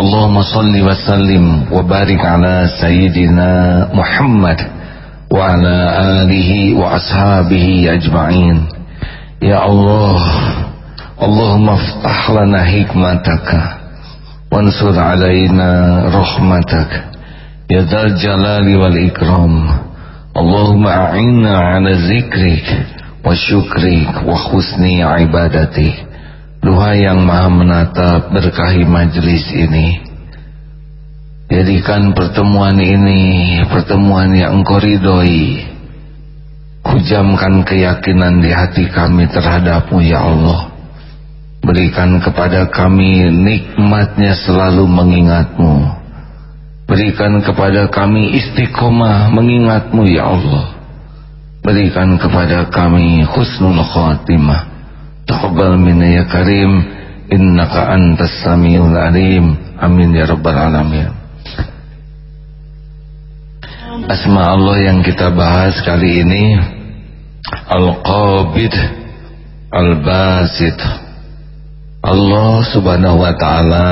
اللهم صل وسلم وبارك على سيدنا محمد وعلى آله وأصحابه أجمعين. يا الله اللهم افتح لنا حكمتك وانصر علينا رحمتك. يا ذا الجلال والإكرام اللهم أعنا على ذكرك وشكرك وحسن عبادتك. Duha yang maha menatap berkahi majlis ini. Jadikan pertemuan ini pertemuan yang engkau ridhoi. Hujamkan keyakinan di hati kami terhadapmu ya Allah. Berikan kepada kami nikmatnya selalu mengingatmu. Berikan kepada kami istiqomah mengingatmu ya Allah. Berikan kepada kami husnul khatimah taqabbal minna ya karim. Innaka antas samiul alim. Amin ya rabbal alamin. Asma Allah yang kita bahas kali ini. Al-Qabid Al-Basit. Allah subhanahu wa ta'ala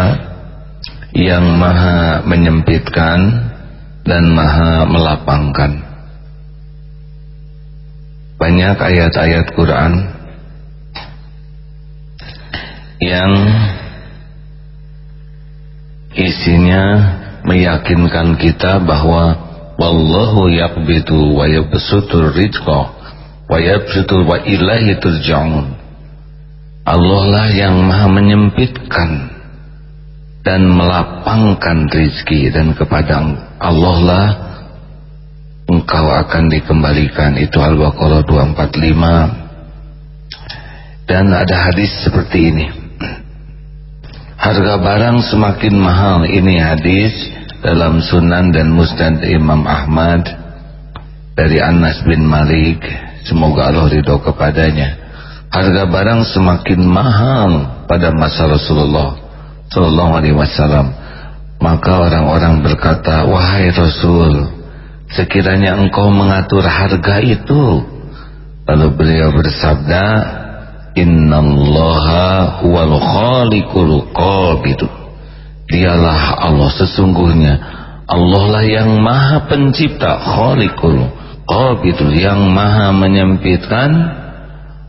Yang maha menyempitkan Dan maha melapangkan. Banyak ayat-ayat Quran yang isinya meyakinkan kita bahwa wallahu yaqbitu wa yabsutur rizqa wa yabsutur wa ilahi turja'un. Allah lah yang maha menyempitkan dan melapangkan rizki dan kepada Allah lah engkau akan dikembalikan. Itu Al-Baqarah 245 dan ada hadis seperti ini Harga barang semakin mahal. Ini hadis dalam sunan dan musnad Imam Ahmad Dari Anas bin Malik. Semoga Allah ridho kepadanya. Harga barang semakin mahal pada masa Rasulullah Sallallahu alaihi wasallam. Maka orang-orang berkata Wahai Rasul Sekiranya engkau mengatur harga itu. Lalu beliau bersabda Innallaha huwal khaliqul qabid. Dialah Allah sesungguhnya. Allah lah yang maha pencipta khaliqul qabid yang maha menyempitkan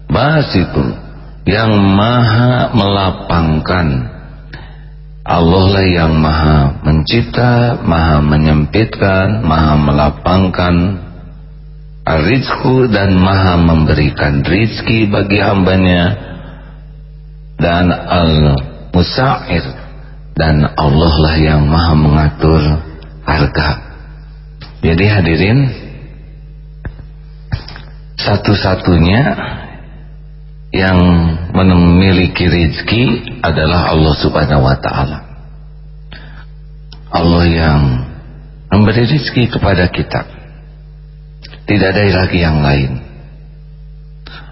basitul yang maha melapangkan. Allah lah yang maha mencipta maha menyempitkan maha melapangkan Rizku dan maha memberikan rizki bagi hambanya dan al-musa'ir dan Allah lah yang maha mengatur harga. Jadi hadirin satu-satunya yang memiliki rizki adalah Allah subhanahu wa ta'ala. Allah yang memberi rizki kepada kita tidak ada lagi yang lain.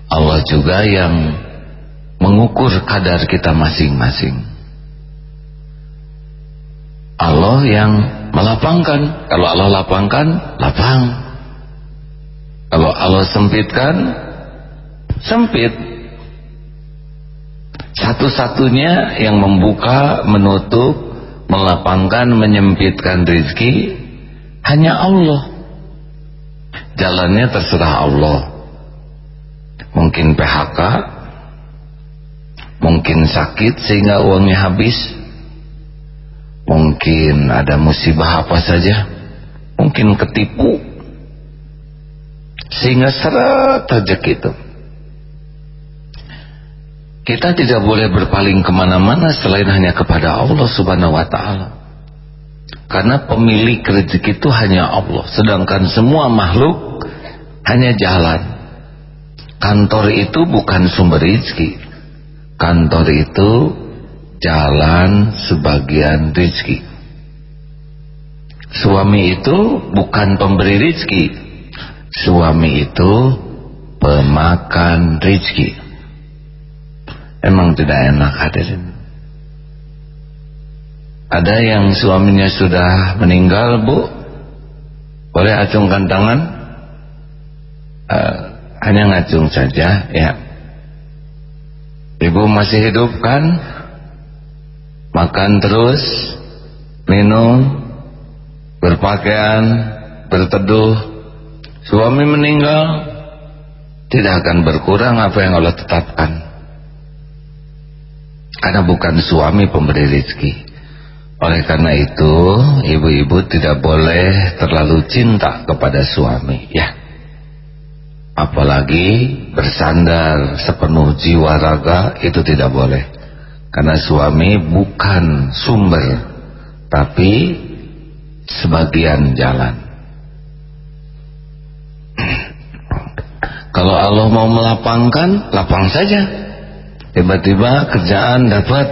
Allah juga yang mengukur kadar kita masing-masing. Allah yang melapangkan. Kalau Allah lapangkan, lapang. Kalau Allah sempitkan, sempit. Satu-satunya yang membuka, menutup, melapangkan, menyempitkan rezeki hanya Allah jalannya terserah Allah. Mungkin PHK mungkin sakit sehingga uangnya habis mungkin ada musibah apa saja mungkin ketipu sehingga seret rezeki itu kita tidak boleh berpaling ke mana-mana selain hanya kepada Allah subhanahu wa ta'ala karena pemilik rezeki itu hanya Allah. Sedangkan semua makhluk hanya jalan. Kantor itu bukan sumber rizki kantor itu jalan sebagian rizki suami itu bukan pemberi rizki suami itu pemakan rizki emang tidak enak hadirin ada yang suaminya sudah meninggal bu? Boleh acungkan tangan? Uh, hanya ngacung saja ya. Ibu masih hidup kan? Makan terus minum berpakaian, berteduh, suami meninggal, tidak akan berkurang apa yang Allah tetapkan. Karena bukan suami pemberi rezeki. Oleh karena itu, ibu-ibu tidak boleh terlalu cinta kepada suami, ya. Apalagi bersandar sepenuh jiwa raga itu tidak boleh. Karena suami bukan sumber, tapi sebagian jalan. Kalau Allah mau melapangkan, lapang saja. Tiba-tiba kerjaan dapat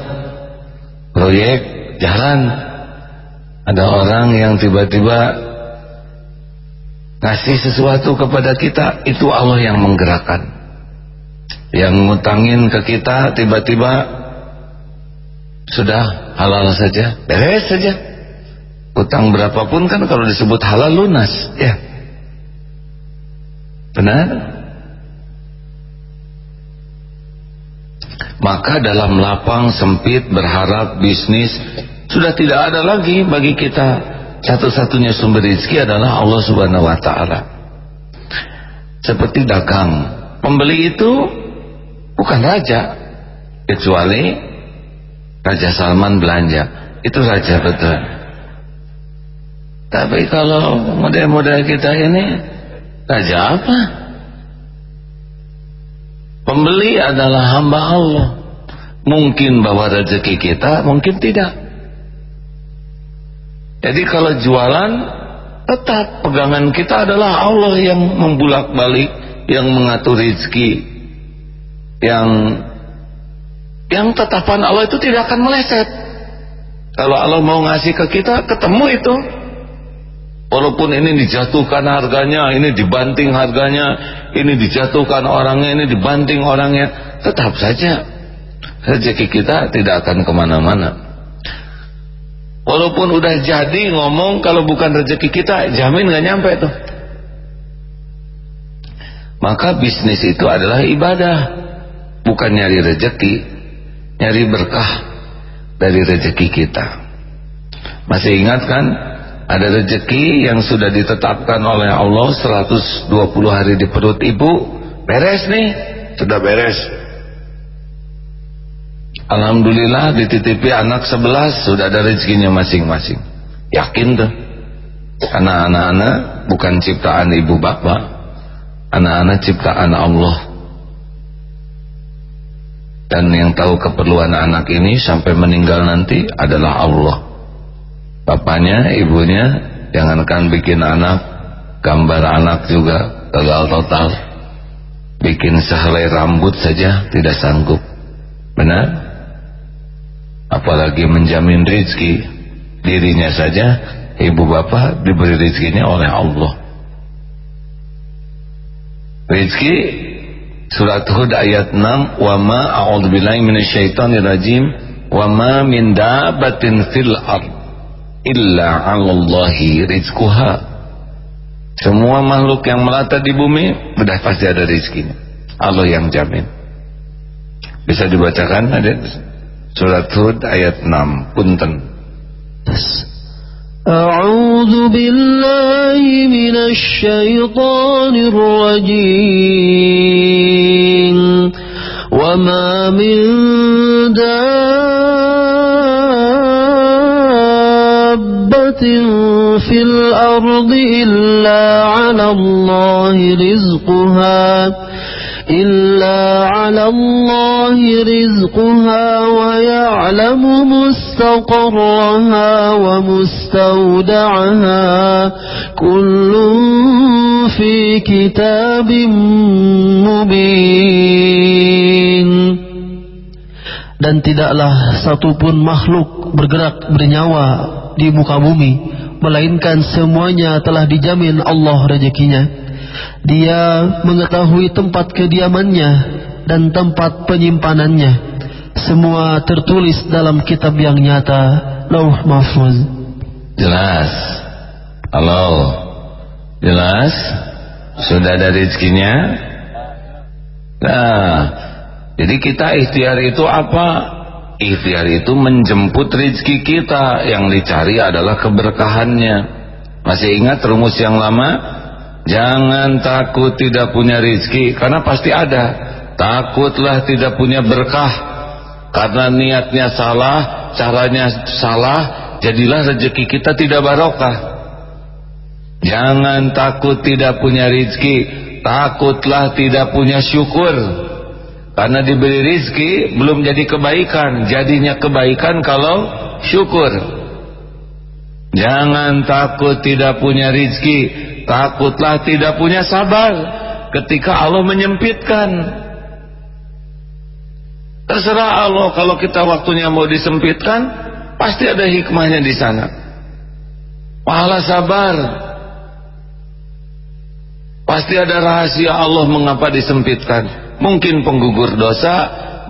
proyek jalan. Ada orang yang tiba-tiba ngasih sesuatu kepada kita, itu Allah yang menggerakkan. Yang ngutangin ke kita tiba-tiba sudah halal saja, beres saja utang berapapun kan kalau disebut halal lunas ya benar maka dalam lapang sempit berharap bisnis sudah tidak ada lagi bagi kita. Satu-satunya sumber rezeki adalah Allah subhanahu wa ta'ala. Seperti dagang pembeli itu bukan raja kecuali Raja Salman belanja. Itu raja betul. Tapi kalau model-model kita ini raja apa? Pembeli adalah hamba Allah. Mungkin bawa rezeki kita, mungkin tidak. Jadi kalau jualan tetap pegangan kita adalah Allah yang membulak-balik, yang mengatur rezeki, yang yang tetapan Allah itu tidak akan meleset. Kalau Allah mau ngasih ke kita, ketemu itu Walaupun ini dijatuhkan harganya, ini dibanting harganya, ini dijatuhkan orangnya, ini dibanting orangnya, tetap saja rezeki kita tidak akan ke mana-mana. Walaupun udah jadi ngomong kalau bukan rezeki kita, jamin gak nyampe tuh. Maka bisnis itu adalah ibadah, bukan nyari rezeki, nyari berkah dari rezeki kita. Masih ingat kan? Ada rezeki yang sudah ditetapkan oleh Allah 120 hari di perut ibu. Beres nih. Sudah beres. Alhamdulillah dititipi anak 11 sudah ada rezekinya masing-masing. Yakin tuh. Karena anak-anak bukan ciptaan ibu bapak. Anak-anak ciptaan Allah. Dan yang tahu keperluan anak ini sampai meninggal nanti adalah Allah bapaknya, ibunya jangankan bikin anak gambar anak juga gagal total. Bikin sehelai rambut saja tidak sanggup. Benar? Apalagi menjamin rezeki dirinya saja ibu bapak diberi rezekinya oleh Allah. Rezeki surat Hud ayat 6 wa ma a'udzubillahi minasyaitonirrajim wa ma min dabatin fil illa 'alallahi rizquha. Semua makhluk yang melata di bumi sudah pasti ada rezekinya. Allah yang jamin. Bisa dibacakan ada surat Hud ayat 6 punten. أعوذ بالله من الشيطان الرجيم وما من في الأرض إلا على الله رزقها إلا على الله رزقها ويعلم مستقرها ومستودعها. كل في كتاب مبين. Dan tidaklah satupun makhluk bergerak bernyawa di muka bumi melainkan semuanya telah dijamin Allah rezekinya. Dia mengetahui tempat kediamannya dan tempat penyimpanannya. Semua tertulis dalam kitab yang nyata, Lauh Mahfuz. Jelas. Halo. Jelas? Sudah ada rezekinya? Nah, jadi kita ikhtiar itu apa? Ikhtiar itu menjemput rezeki kita. Yang dicari adalah keberkahannya. Masih ingat rumus yang lama? Jangan takut tidak punya rezeki Karena pasti ada. Takutlah tidak punya berkah. Karena niatnya salah Caranya salah Jadilah rezeki kita tidak barokah. Jangan takut tidak punya rezeki Takutlah tidak punya syukur karena diberi rizki belum jadi kebaikan. Jadinya kebaikan kalau syukur. Jangan takut tidak punya rizki. Takutlah tidak punya sabar. Ketika Allah menyempitkan. Terserah Allah Kalau kita waktunya mau disempitkan Pasti ada hikmahnya di sana. Pahala sabar. Pasti ada rahasia Allah mengapa disempitkan mungkin penggugur dosa,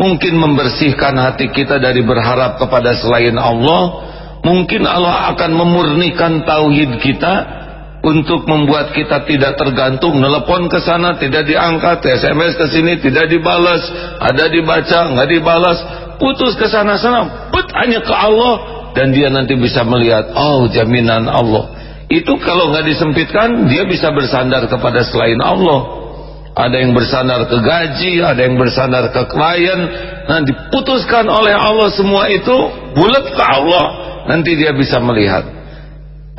mungkin membersihkan hati kita dari berharap kepada selain Allah, mungkin Allah akan memurnikan tauhid kita untuk membuat kita tidak tergantung nelpon ke sana tidak diangkat SMS ke sini tidak dibalas ada dibaca nggak dibalas putus ke sana sana put hanya ke Allah dan dia nanti bisa melihat oh jaminan Allah. Itu kalau nggak disempitkan dia bisa bersandar kepada selain Allah ada yang bersandar ke gaji, ada yang bersandar ke klien. Nah diputuskan oleh Allah semua itu bulat ke Allah. Nanti dia bisa melihat.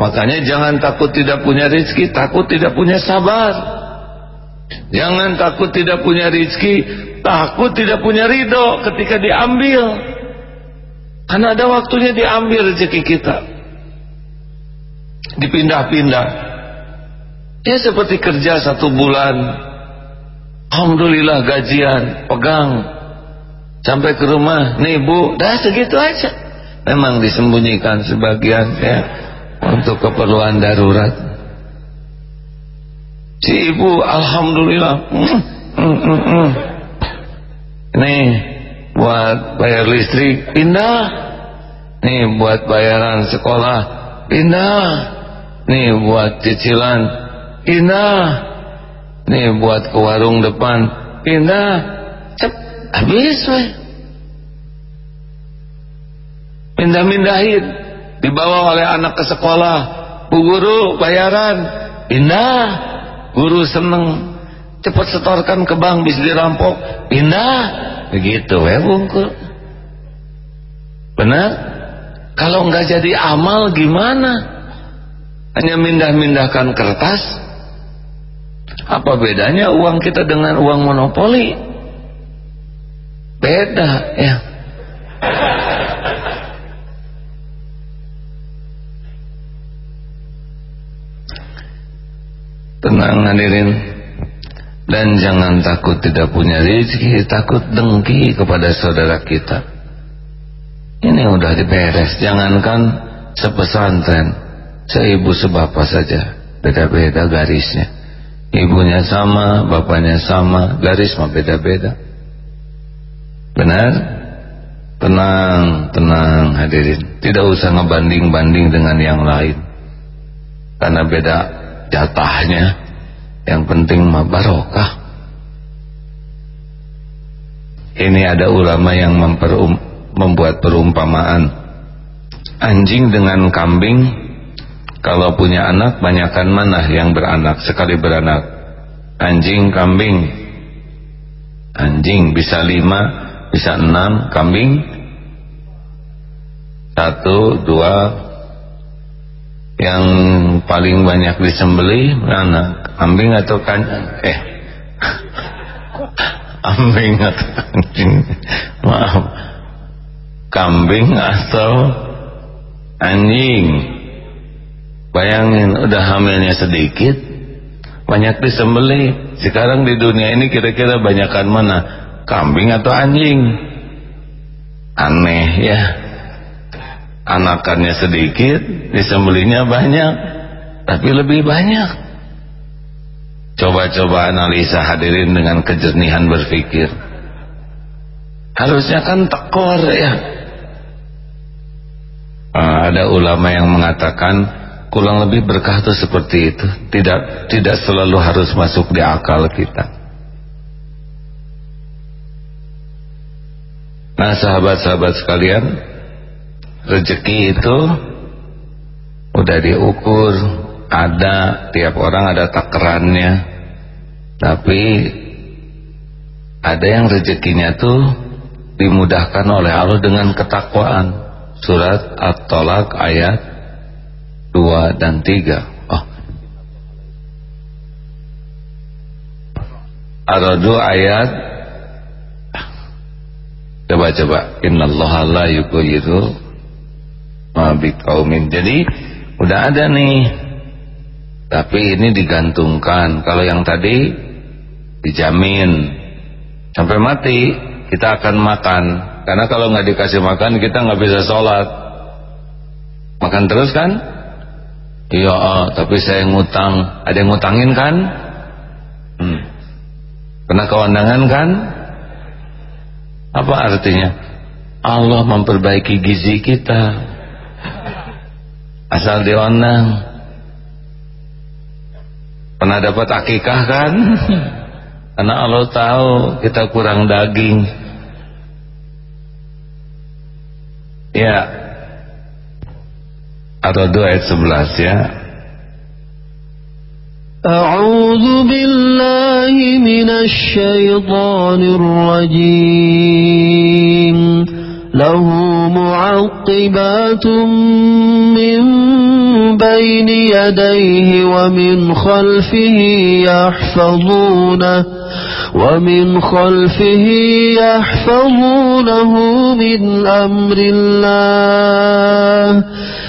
Makanya jangan takut tidak punya rezeki, takut tidak punya sabar. Jangan takut tidak punya rezeki, takut tidak punya ridho ketika diambil. Karena ada waktunya diambil rezeki kita. Dipindah-pindah. Ya seperti kerja satu bulan Alhamdulillah gajian pegang. Sampai ke rumah nih bu dah segitu aja. Memang disembunyikan sebagian ya untuk keperluan darurat. Si ibu Alhamdulillah mm, mm, mm, mm. nih buat bayar listrik pindah. Nih buat bayaran sekolah pindah. Nih buat cicilan pindah nih buat ke warung depan. Pindah. Cep habis weh. Pindah-pindahin dibawa oleh anak ke sekolah. Bu guru bayaran. Pindah. Guru seneng. Cepat setorkan ke bank bisa dirampok. Pindah. Begitu ya bungkul. Benar? Kalau nggak jadi amal gimana? Hanya mindah-mindahkan kertas apa bedanya uang kita dengan uang monopoli? Beda ya. Tenang hadirin Dan jangan takut tidak punya rezeki Takut dengki kepada saudara kita Ini udah diberes Jangankan sepesantren Seibu sebapa saja Beda-beda garisnya Ibunya sama, bapaknya sama, garis mah beda-beda. Benar? Tenang, tenang hadirin. Tidak usah ngebanding-banding dengan yang lain. Karena beda jatahnya. Yang penting mah barokah. Ini ada ulama yang memperum, membuat perumpamaan. Anjing dengan kambing kalau punya anak banyakkan mana yang beranak sekali beranak. Anjing kambing. Anjing bisa lima bisa enam kambing. Satu dua. Yang paling banyak disembeli mana kambing atau kan eh. Kambing atau anjing maaf. Kambing atau anjing Bayangin udah hamilnya sedikit banyak disembeli. Sekarang di dunia ini kira-kira banyakkan mana? Kambing atau anjing? Aneh ya. anakannya sedikit disembelihnya banyak tapi lebih banyak coba-coba analisa hadirin dengan kejernihan berpikir harusnya kan tekor ya nah, ada ulama yang mengatakan kurang lebih berkah itu seperti itu? Tidak tidak selalu harus masuk di akal kita. Nah sahabat-sahabat sekalian rezeki itu udah diukur ada tiap orang ada takarannya. Tapi ada yang rezekinya tuh dimudahkan oleh Allah dengan ketakwaan. Surat At-Tolak ayat 2 dan 3 oh. Ar-Radu ayat coba-coba innallaha la yughayyiru biqaumin. Jadi udah ada nih. Tapi ini digantungkan. Kalau yang tadi dijamin sampai mati kita akan makan. Karena kalau nggak dikasih makan kita nggak bisa sholat. Makan terus kan? Iya, oh, tapi saya ngutang. Ada yang ngutangin kan? Hmm. Kena kewenangan kan? Apa artinya? Allah memperbaiki gizi kita asal dionang pernah dapat akikah kan karena Allah tahu kita kurang daging ya atau dua ayat 11 ya? أعوذ بالله من الشيطان الرجيم له معقبات من بين يديه ومن خلفه يحفظونه ومن خلفه يحفظونه من أمر الله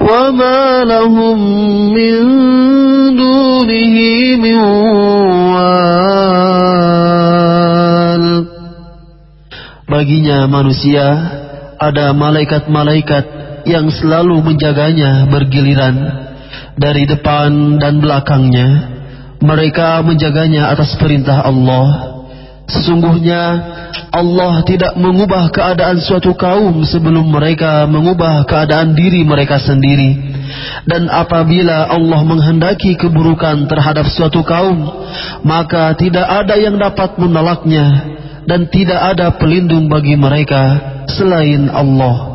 وما لهم من دونه من وال Baginya manusia ada malaikat-malaikat yang selalu menjaganya bergiliran dari depan dan belakangnya. Mereka menjaganya atas perintah Allah. Sesungguhnya Allah tidak mengubah keadaan suatu kaum sebelum mereka mengubah keadaan diri mereka sendiri. Dan apabila Allah menghendaki keburukan terhadap suatu kaum, maka tidak ada yang dapat menolaknya dan tidak ada pelindung bagi mereka selain Allah.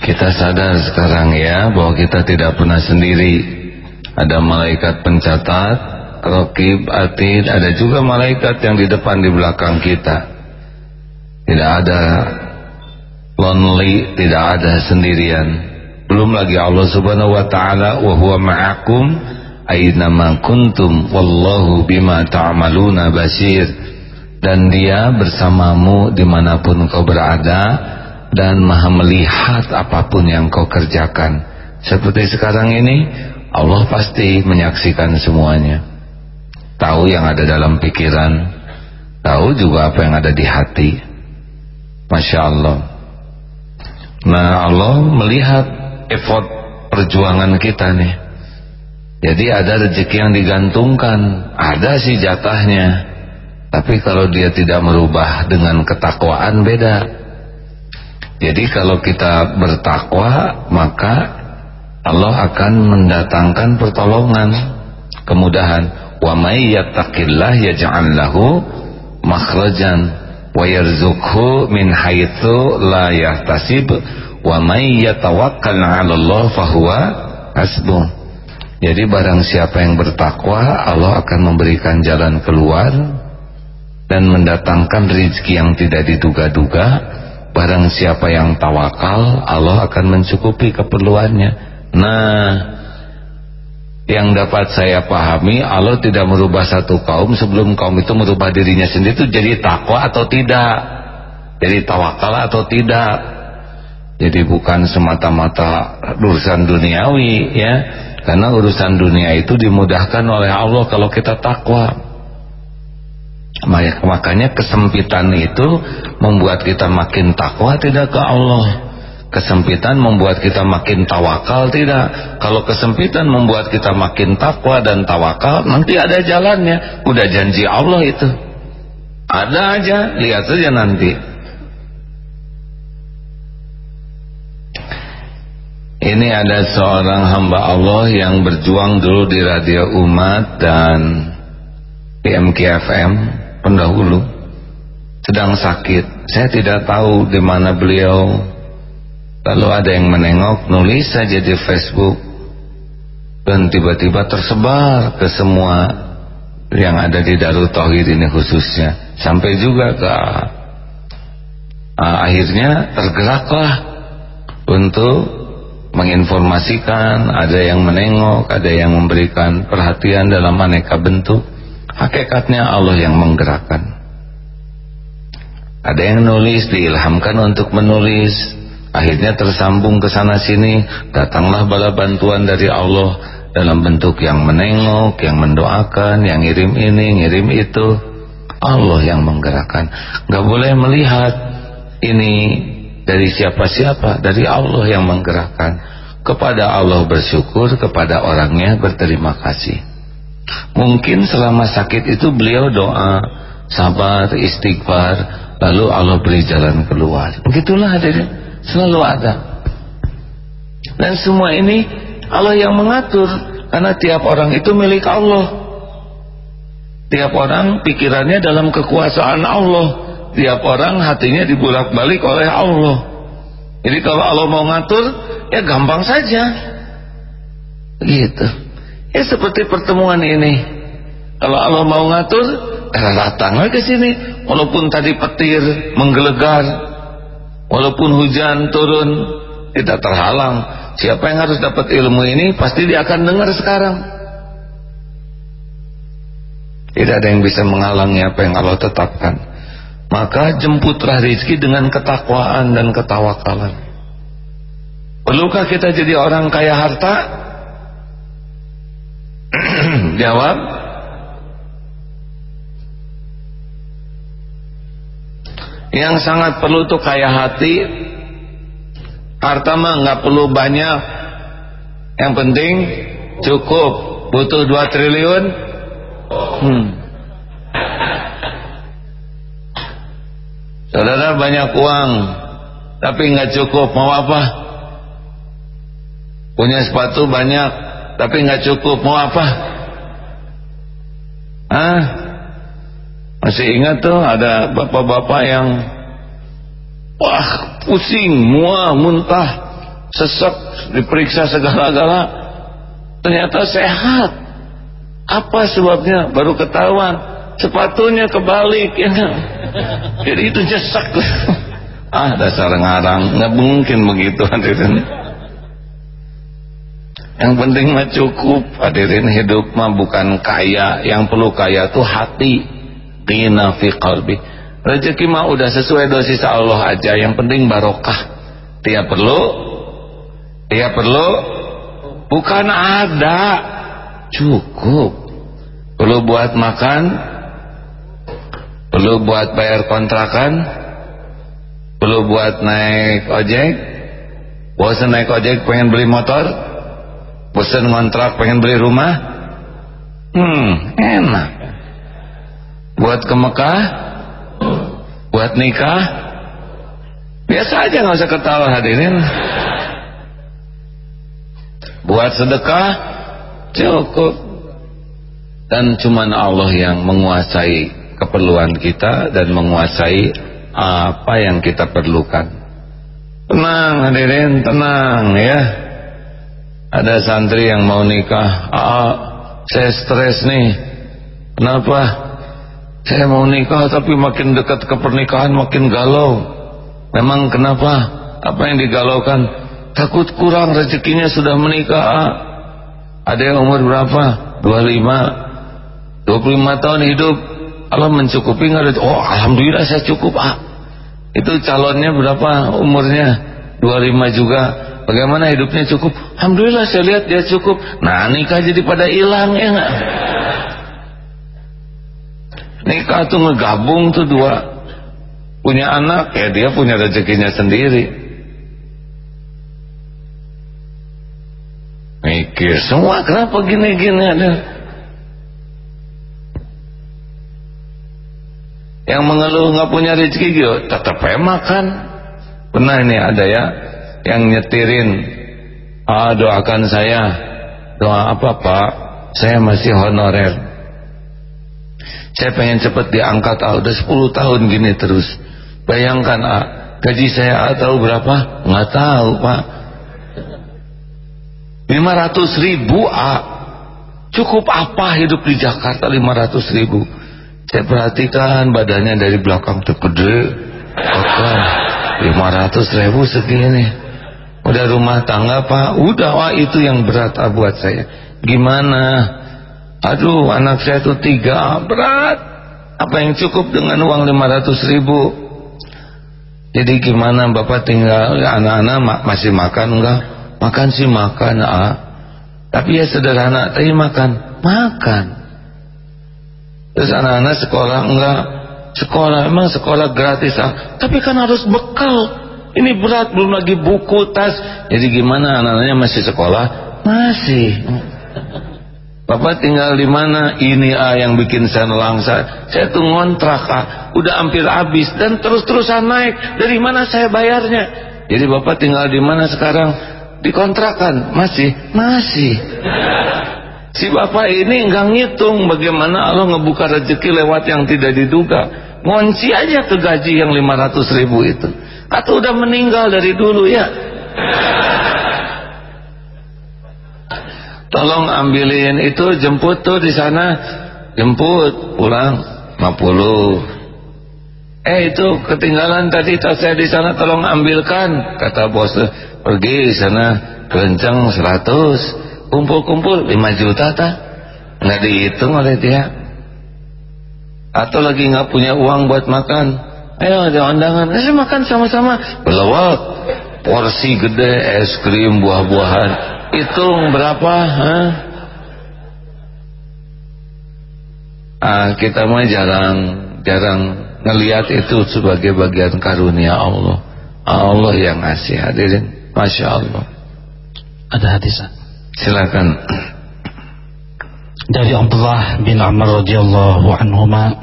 Kita sadar sekarang ya bahwa kita tidak pernah sendiri. Ada malaikat pencatat, rokib, atid, ada juga malaikat yang di depan di belakang kita. Tidak ada lonely, tidak ada sendirian. Belum lagi Allah Subhanahu wa taala wa huwa ma'akum aina ma kuntum wallahu bima ta'maluna basir. Dan dia bersamamu di mana pun kau berada dan maha melihat apa pun yang kau kerjakan seperti sekarang ini Allah pasti menyaksikan semuanya tahu yang ada dalam pikiran. Tahu juga apa yang ada di hati. Masya Allah. Nah Allah melihat effort perjuangan kita nih. Jadi ada rezeki yang digantungkan. Ada sih jatahnya. Tapi kalau dia tidak merubah dengan ketakwaan beda. Jadi kalau kita bertakwa maka Allah akan mendatangkan pertolongan, kemudahan. Wa may yattaqillah yaj'al lahu makhrajan wa yarzuqhu min haitsu la yahtasib wa may yatawakkal 'ala Allah fahuwa hasbuh. Jadi barang siapa yang bertakwa Allah akan memberikan jalan keluar dan mendatangkan rezeki yang tidak diduga-duga Barang siapa yang tawakal Allah akan mencukupi keperluannya Nah yang dapat saya pahami Allah tidak merubah satu kaum sebelum kaum itu merubah dirinya sendiri. Itu jadi takwa atau tidak? Jadi tawakal atau tidak? Jadi bukan semata-mata urusan duniawi ya. Karena urusan dunia itu dimudahkan oleh Allah kalau kita takwa. Makanya kesempitan itu membuat kita makin takwa tidak ke Allah Kesempitan membuat kita makin tawakal tidak? Kalau kesempitan membuat kita makin takwa dan tawakal Nanti ada jalannya. Udah janji Allah itu. Ada aja, lihat saja nanti. Ini ada seorang hamba Allah yang berjuang dulu di Radio Umat dan di MKFM pendahulu. Sedang sakit. Saya tidak tahu di mana beliau Lalu ada yang menengok, nulis saja di Facebook. Dan tiba-tiba tersebar ke semua yang ada di Darul Tauhid ini khususnya. Sampai juga ke uh, akhirnya tergeraklah untuk menginformasikan, ada yang menengok, ada yang memberikan perhatian dalam aneka bentuk. Hakikatnya Allah yang menggerakkan. Ada yang nulis, diilhamkan untuk menulis akhirnya tersambung ke sana sini. Datanglah bala bantuan dari Allah dalam bentuk yang menengok yang mendoakan yang ngirim ini ngirim itu. Allah yang menggerakkan. Nggak boleh melihat ini dari siapa-siapa dari Allah yang menggerakkan. Kepada Allah bersyukur kepada orangnya berterima kasih. Mungkin selama sakit itu beliau doa sabar istighfar lalu Allah beri jalan keluar. Begitulah hadirin selalu ada. Dan semua ini Allah yang mengatur. Karena tiap orang itu milik Allah. Tiap orang pikirannya dalam kekuasaan Allah. Tiap orang hatinya dibulak-balik oleh Allah. Jadi kalau Allah mau ngatur ya gampang saja. Gitu. Ya seperti pertemuan ini. Kalau Allah mau ngatur eh, datanglah ke sini. Walaupun tadi petir menggelegar Walaupun hujan turun tidak terhalang. Siapa yang harus dapat ilmu ini pasti dia akan dengar sekarang. Tidak ada yang bisa menghalangi apa yang Allah tetapkan. Maka jemputlah rizki dengan ketakwaan dan ketawakalan. Perlukah kita jadi orang kaya harta? Jawab yang sangat perlu tuh kaya hati. Harta mah nggak perlu banyak. Yang penting cukup. Butuh 2 triliun. Hmm. saudara banyak uang. Tapi nggak cukup. Mau apa? Punya sepatu banyak tapi nggak cukup. Mau apa? Ah masih ingat tuh ada bapak-bapak yang wah pusing, mual, muntah, sesak, diperiksa segala-gala. Ternyata sehat. Apa sebabnya? Baru ketahuan. Sepatunya kebalik ya kan? Jadi itu nyesak. ah dasar ngarang, nggak mungkin begitu hadirin. Yang penting mah cukup hadirin hidup mah bukan kaya, yang perlu kaya tuh hati ghina fi qalbi. Rezeki mah udah sesuai dosis Allah aja yang penting barokah. Dia perlu dia perlu bukan ada cukup. Perlu buat makan perlu buat bayar kontrakan perlu buat naik ojek. Bosan naik ojek pengen beli motor bosan ngontrak pengen beli rumah. Hmm enak buat ke Mekah? Buat nikah? Biasa aja nggak usah ketawa hadirin. Buat sedekah? Cukup. Dan cuman Allah yang menguasai keperluan kita dan menguasai apa yang kita perlukan. Tenang hadirin tenang ya. Ada santri yang mau nikah. Ah, saya stres nih. Kenapa saya mau nikah tapi makin dekat ke pernikahan makin galau. Memang kenapa? Apa yang digalaukan? Takut kurang rezekinya sudah menikah. ada yang umur berapa? 25 25 tahun hidup. Allah mencukupi nggak oh alhamdulillah saya cukup ah itu calonnya berapa umurnya? 25 juga. Bagaimana hidupnya cukup? Alhamdulillah saya lihat dia cukup. Nah nikah jadi pada hilang ya nggak nikah tuh ngegabung tuh dua. Punya anak ya dia punya rezekinya sendiri. Mikir semua kenapa gini-gini ada? Yang mengeluh nggak punya rezeki gitu tetap makan. Pernah ini ada ya yang nyetirin ah doakan saya. Doa apa pak? Saya masih honorer saya pengen cepet diangkat ah udah 10 tahun gini terus. Bayangkan ah gaji saya ah, tahu berapa? Nggak tahu pak. 500 ribu ah, cukup apa hidup di Jakarta 500 ribu? Saya perhatikan badannya dari belakang tuh gede. Kokoh 500 ribu segini. Udah rumah tangga pak. Udah wah itu yang berat ah, buat saya. Gimana aduh anak saya tuh tiga. Berat. Apa yang cukup dengan uang 500 ribu? Jadi gimana bapak tinggal? Anak-anak masih makan enggak? Makan sih makan ah. Tapi ya sederhana tapi makan. Makan. Terus anak-anak sekolah enggak? Sekolah emang sekolah gratis ah. Tapi kan harus bekal. Ini berat belum lagi buku tas. Jadi gimana anak-anaknya masih sekolah? Masih Bapak tinggal di mana? Ini ah yang bikin saya nelangsa. Saya tuh ngontrak ah, udah hampir habis dan terus-terusan naik. Dari mana saya bayarnya? Jadi Bapak tinggal di mana sekarang? dikontrakan masih masih si bapak ini nggak ngitung bagaimana Allah ngebuka rezeki lewat yang tidak diduga ngunci aja ke gaji yang 500 ribu itu atau udah meninggal dari dulu ya tolong ambilin itu jemput tuh di sana. Jemput pulang 50 eh itu ketinggalan tadi tas saya di sana tolong ambilkan kata bos. Pergi sana kencang 100 kumpul-kumpul 5 juta tak nggak dihitung oleh dia. Atau lagi nggak punya uang buat makan. Ayo ada undangan. Ayo makan sama-sama. Belawak porsi gede es krim buah-buahan hitung berapa ha? ah, kita mah jarang jarang ngelihat itu sebagai bagian karunia Allah. Allah yang ngasih hadirin. Masya Allah. Ada hadis Silakan. Dari Abdullah bin Amr radhiyallahu anhuma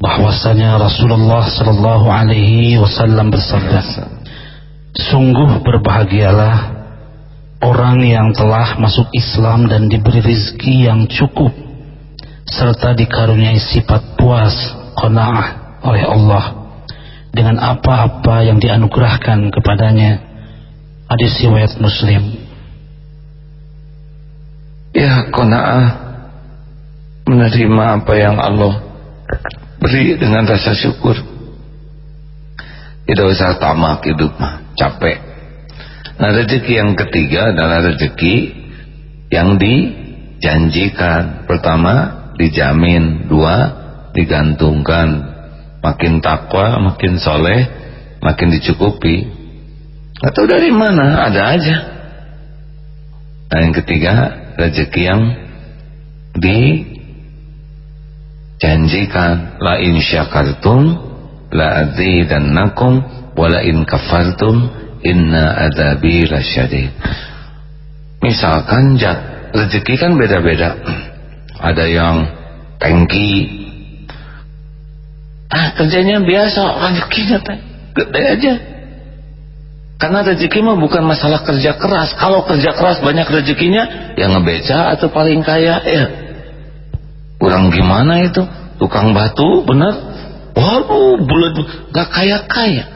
bahwasanya Rasulullah sallallahu alaihi wasallam bersabda Sungguh berbahagialah orang yang telah masuk Islam dan diberi rezeki yang cukup serta dikaruniai sifat puas qanaah oleh Allah dengan apa-apa yang dianugerahkan kepadanya Hadis riwayat Muslim. Ya, qanaah menerima apa yang Allah beri dengan rasa syukur. Tidak usah tamak hidup capek. Nah, rezeki yang ketiga adalah rezeki yang dijanjikan. Pertama, dijamin. Dua, digantungkan. Makin takwa, makin soleh, makin dicukupi atau dari mana ada aja nah yang ketiga rezeki yang dijanjikan la in syakartum la azidannakum wa la in kafartum inna adzabi lasyadid misalkan rezeki kan beda-beda ada yang tangki ah kerjanya biasa rezekinya gede aja karena rezeki mah bukan masalah kerja keras. Kalau kerja keras banyak rezekinya, ya ngebeca atau paling kaya ya. Kurang gimana itu? Tukang batu, bener? Waduh, bulat gak kaya-kaya.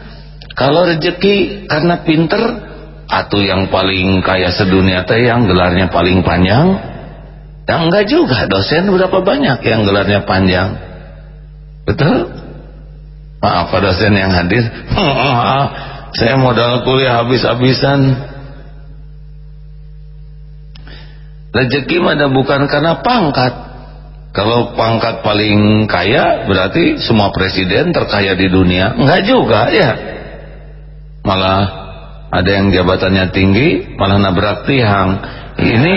Kalau rezeki karena pinter, atau yang paling kaya sedunia teh yang gelarnya paling panjang, ya enggak juga. Dosen berapa banyak yang gelarnya panjang? Betul? Maaf dosen yang hadir. saya modal kuliah habis-habisan rezeki mana bukan karena pangkat kalau pangkat paling kaya berarti semua presiden terkaya di dunia enggak juga ya malah ada yang jabatannya tinggi malah nabrak tiang ini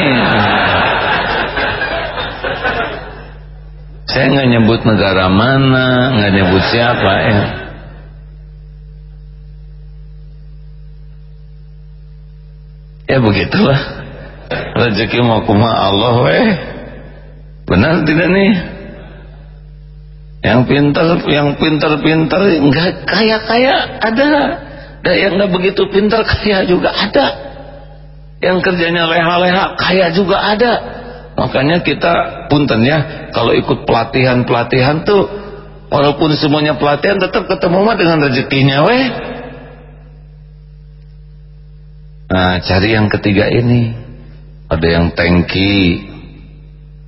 saya nggak nyebut negara mana nggak nyebut siapa ya ya begitulah rezeki mau kuma Allah weh Benar tidak nih? Yang pintar, yang pintar-pintar enggak kaya-kaya ada. Dan yang enggak begitu pintar kaya juga ada. Yang kerjanya leha-leha kaya juga ada. Makanya kita punten ya, kalau ikut pelatihan-pelatihan tuh walaupun semuanya pelatihan tetap ketemu mah dengan rezekinya weh. Nah, cari yang ketiga ini. Ada yang tangki,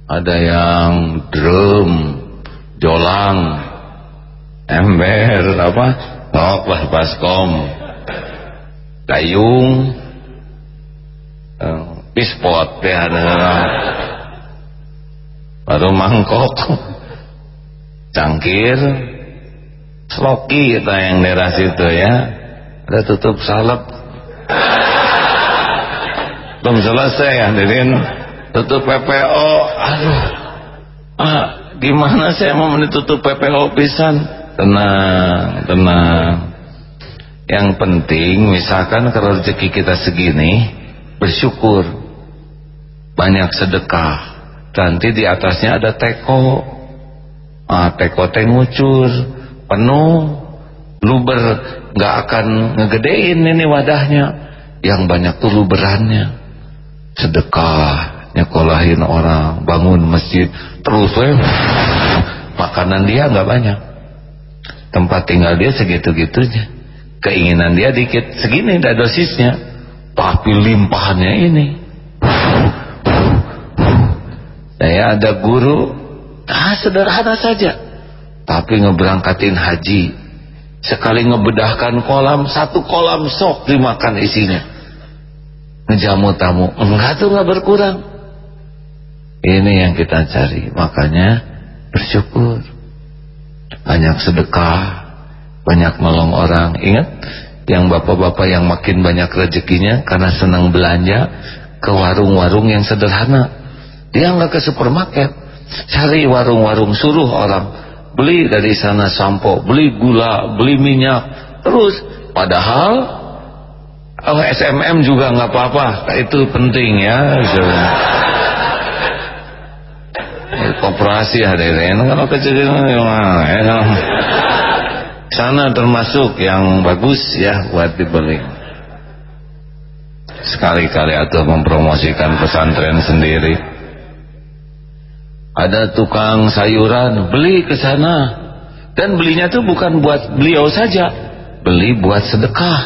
ada yang drum jolang ember apa nok lah baskom pispot ya ada. Baru mangkok cangkir sloki kita yang daerah situ ya. Ada tutup salep. Belum selesai ya hadirin tutup PPO aduh. Ah, gimana saya mau menutup PPO pisan? Tenang tenang yang penting misalkan kalau rezeki kita segini bersyukur. Banyak sedekah. Nanti di atasnya ada teko. Ah, teko teh ngucur penuh. Luber nggak akan ngegedein ini wadahnya. Yang banyak tuh luberannya. Sedekah nyekolahin orang bangun masjid terus we makanan dia nggak banyak. Tempat tinggal dia segitu-gitunya keinginan dia dikit. Segini dah dosisnya. Tapi limpahannya ini. Saya ada guru. Ah sederhana saja. Tapi ngeberangkatin haji. Sekali ngebedahkan kolam satu kolam sok dimakan isinya. Ngejamu tamu. Enggak tuh nggak berkurang. Ini yang kita cari. Makanya bersyukur. Banyak sedekah, banyak nolong orang. Ingat yang bapak-bapak yang makin banyak rezekinya karena senang belanja ke warung-warung yang sederhana. Dia nggak ke supermarket, cari warung-warung suruh orang beli dari sana sampo, beli gula, beli minyak, terus padahal oh, SMM juga nggak apa-apa, itu penting ya. koperasi hadirin kalau kecil-kecil ya, sana termasuk yang bagus ya buat dibeli. Sekali-kali atau mempromosikan pesantren sendiri. Ada tukang sayuran beli ke sana. Dan belinya tuh bukan buat beliau saja beli buat sedekah.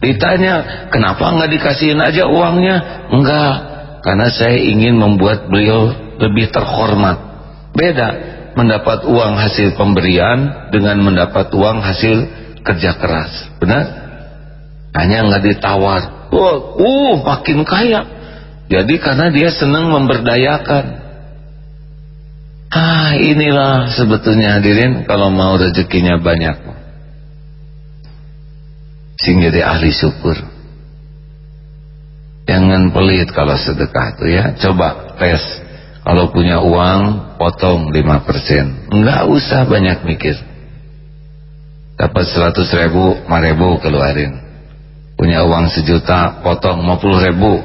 Ditanya kenapa nggak dikasihin aja uangnya? Enggak karena saya ingin membuat beliau lebih terhormat. Beda mendapat uang hasil pemberian dengan mendapat uang hasil kerja keras. Benar? Hanya nggak ditawar. Oh, uh, makin kaya. Jadi karena dia senang memberdayakan. Ah, inilah sebetulnya hadirin kalau mau rezekinya banyak. Sing jadi ahli syukur. Jangan pelit kalau sedekah itu ya. Coba tes kalau punya uang potong 5% Enggak usah banyak mikir. Dapat 100 ribu 5 ribu keluarin. Punya uang sejuta potong 50 ribu.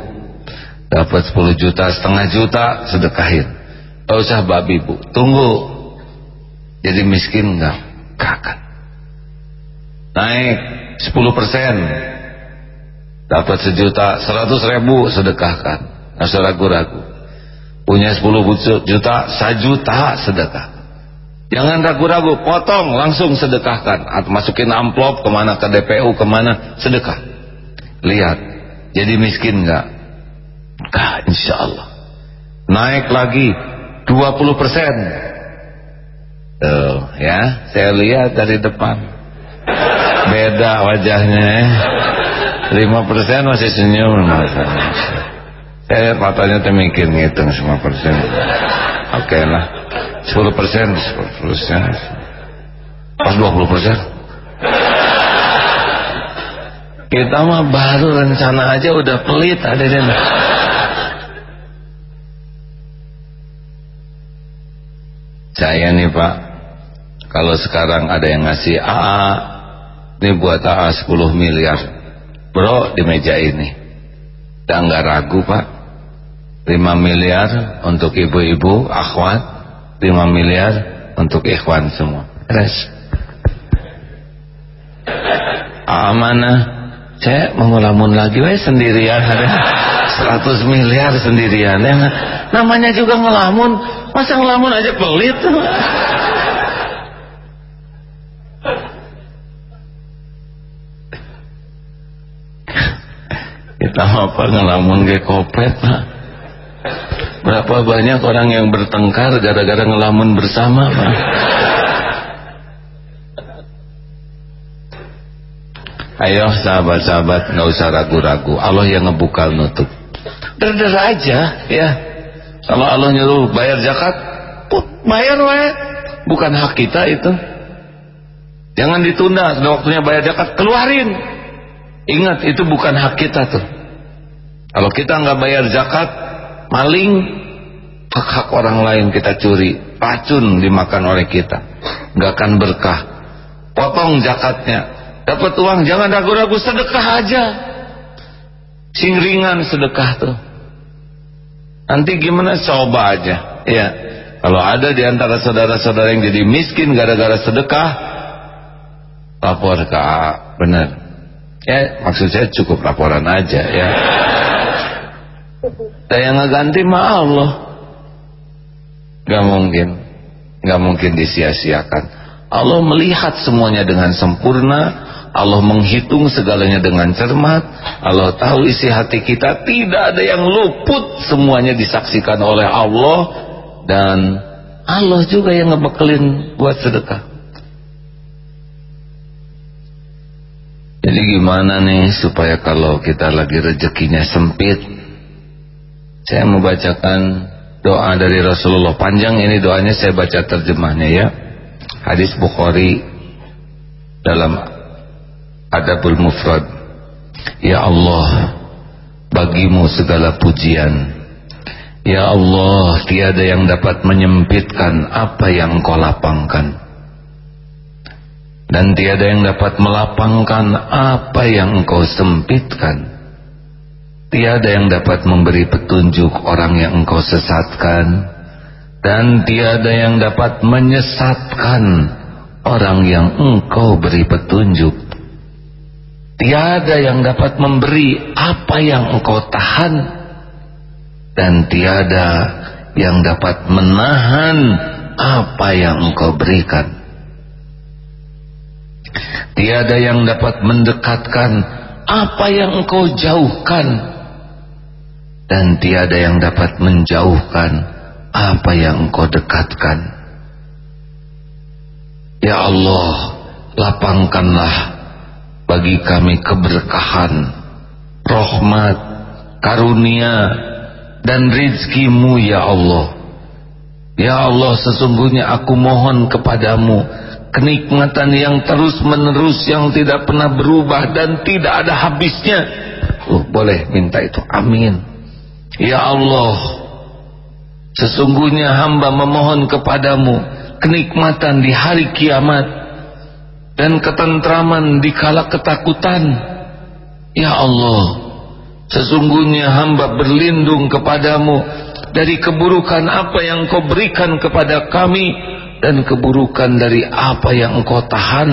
Dapat 10 juta setengah juta sedekahin. Gak usah babi bu. Tunggu. Jadi miskin enggak Kakak Naik 10% Dapat sejuta 100 ribu sedekahkan. Gak usah ragu-ragu punya 10 juta sajuta sedekah. Jangan ragu-ragu potong langsung sedekahkan. Atau masukin amplop ke mana ke DPU ke mana sedekah. Lihat jadi miskin enggak enggak insya Allah. Naik lagi 20 persen. Tuh ya saya lihat dari depan. Beda wajahnya ya. 5 persen masih senyum eh matanya teh mikir ngitung semua persen. Oke lah. 10 persen 10 persen. Pas 20 persen. Kita mah baru rencana aja udah pelit ada saya nih pak kalau sekarang ada yang ngasih AA ini buat AA 10 miliar. Bro di meja ini. Dan nggak ragu pak 5 miliar untuk ibu-ibu akhwat. 5 miliar untuk ikhwan semua. Res AA mana saya mau ngelamun lagi weh sendirian. Ada 100 miliar sendirian ya namanya juga ngelamun. Masa ngelamun aja pelit? Kita apa ngelamun ke kopet pak berapa banyak orang yang bertengkar gara-gara ngelamun bersama pak ayo sahabat-sahabat nggak usah ragu-ragu Allah yang ngebuka nutup der aja ya kalau Allah nyuruh bayar zakat, bayar wae. Bukan hak kita itu. Jangan ditunda, sudah waktunya bayar zakat, keluarin. Ingat itu bukan hak kita tuh. Kalau kita nggak bayar zakat, maling hak-hak orang lain kita curi, racun dimakan oleh kita. nggak akan berkah. Potong zakatnya, dapat uang jangan ragu-ragu sedekah aja. Singringan sedekah tuh. Nanti gimana coba aja. Ya. Kalau ada di antara saudara-saudara yang jadi miskin gara-gara sedekah, lapor ke. Benar. Ya, maksud saya cukup laporan aja ya. Dan yang ngeganti mah Allah. Gak mungkin. Gak mungkin disia-siakan. Allah melihat semuanya dengan sempurna Allah menghitung segalanya dengan cermat Allah tahu isi hati kita tidak ada yang luput semuanya disaksikan oleh Allah dan Allah juga yang ngebekelin buat sedekah jadi gimana nih supaya kalau kita lagi rezekinya sempit saya membacakan doa dari Rasulullah. Panjang ini doanya saya baca terjemahnya ya. Hadis Bukhari dalam Adabul Mufrad. Ya Allah Bagimu segala pujian. Ya Allah Tiada yang dapat menyempitkan Apa yang kau lapangkan. Dan tiada yang dapat melapangkan Apa yang engkau sempitkan Tiada yang dapat memberi petunjuk Orang yang engkau sesatkan Dan tiada yang dapat menyesatkan Orang yang engkau beri petunjuk Tiada yang dapat memberi apa yang engkau tahan dan tiada yang dapat menahan apa yang engkau berikan. Tiada yang dapat mendekatkan apa yang engkau jauhkan dan tiada yang dapat menjauhkan apa yang engkau dekatkan. Ya Allah, lapangkanlah bagi kami keberkahan, rahmat, karunia, dan rizkimu ya Allah. Ya Allah sesungguhnya aku mohon kepadamu kenikmatan yang terus menerus yang tidak pernah berubah dan tidak ada habisnya. Oh, boleh minta itu. Amin. Ya Allah sesungguhnya hamba memohon kepadamu kenikmatan di hari kiamat dan ketentraman di kala ketakutan. Ya Allah sesungguhnya hamba berlindung kepadamu dari keburukan apa yang kau berikan kepada kami dan keburukan dari apa yang engkau tahan.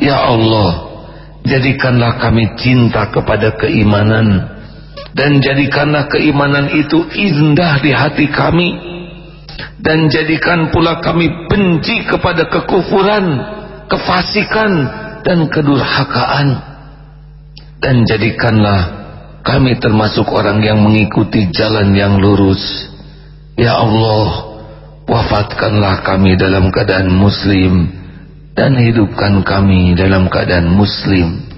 Ya Allah jadikanlah kami cinta kepada keimanan dan jadikanlah keimanan itu indah di hati kami. Dan jadikan pula kami benci kepada kekufuran kefasikan dan kedurhakaan. Dan jadikanlah kami termasuk orang yang mengikuti jalan yang lurus. Ya Allah wafatkanlah kami dalam keadaan muslim dan hidupkan kami dalam keadaan muslim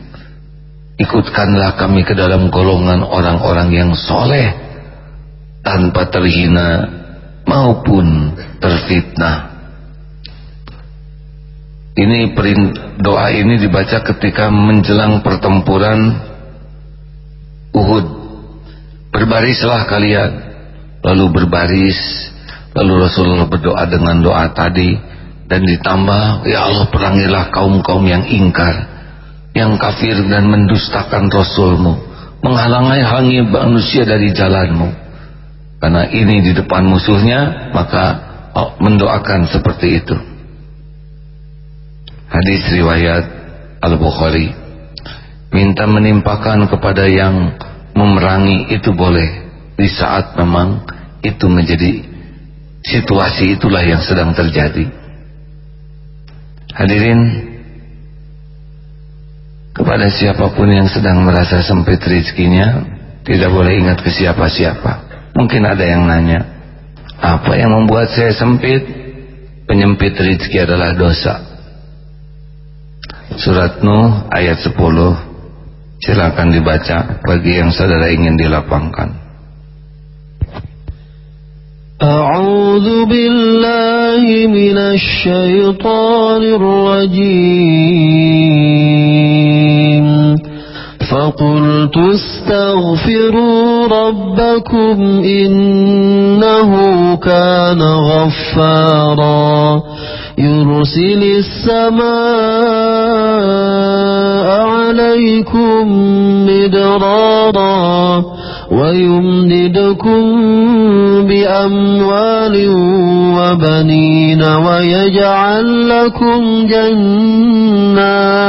ikutkanlah kami ke dalam golongan orang-orang yang soleh tanpa terhina maupun terfitnah. Ini doa ini dibaca ketika menjelang pertempuran Uhud. Berbarislah kalian. Lalu berbaris. Lalu Rasulullah berdoa dengan doa tadi. Dan ditambah ya Allah perangilah kaum-kaum yang ingkar yang kafir dan mendustakan Rasulmu menghalangi manusia dari jalanmu. Karena ini di depan musuhnya maka oh, mendoakan seperti itu. Hadis riwayat Al-Bukhari. Minta menimpakan kepada yang memerangi itu boleh. Di saat memang itu menjadi situasi itulah yang sedang terjadi. Hadirin kepada siapa pun yang sedang merasa sempit rezekinya tidak boleh ingat ke siapa-siapa. Mungkin ada yang nanya apa yang membuat saya sempit? Penyempit rezeki adalah dosa. Surat Nuh ayat 10 Silakan dibaca bagi yang saudara ingin dilapangkan أعوذ بالله من الشيطان الرجيم. فقلت استغفروا ربكم إنه كان غفاراً. يرسل السماء عليكم مدرارا. ويمددكم بأموال وبنين ويجعل لكم جنات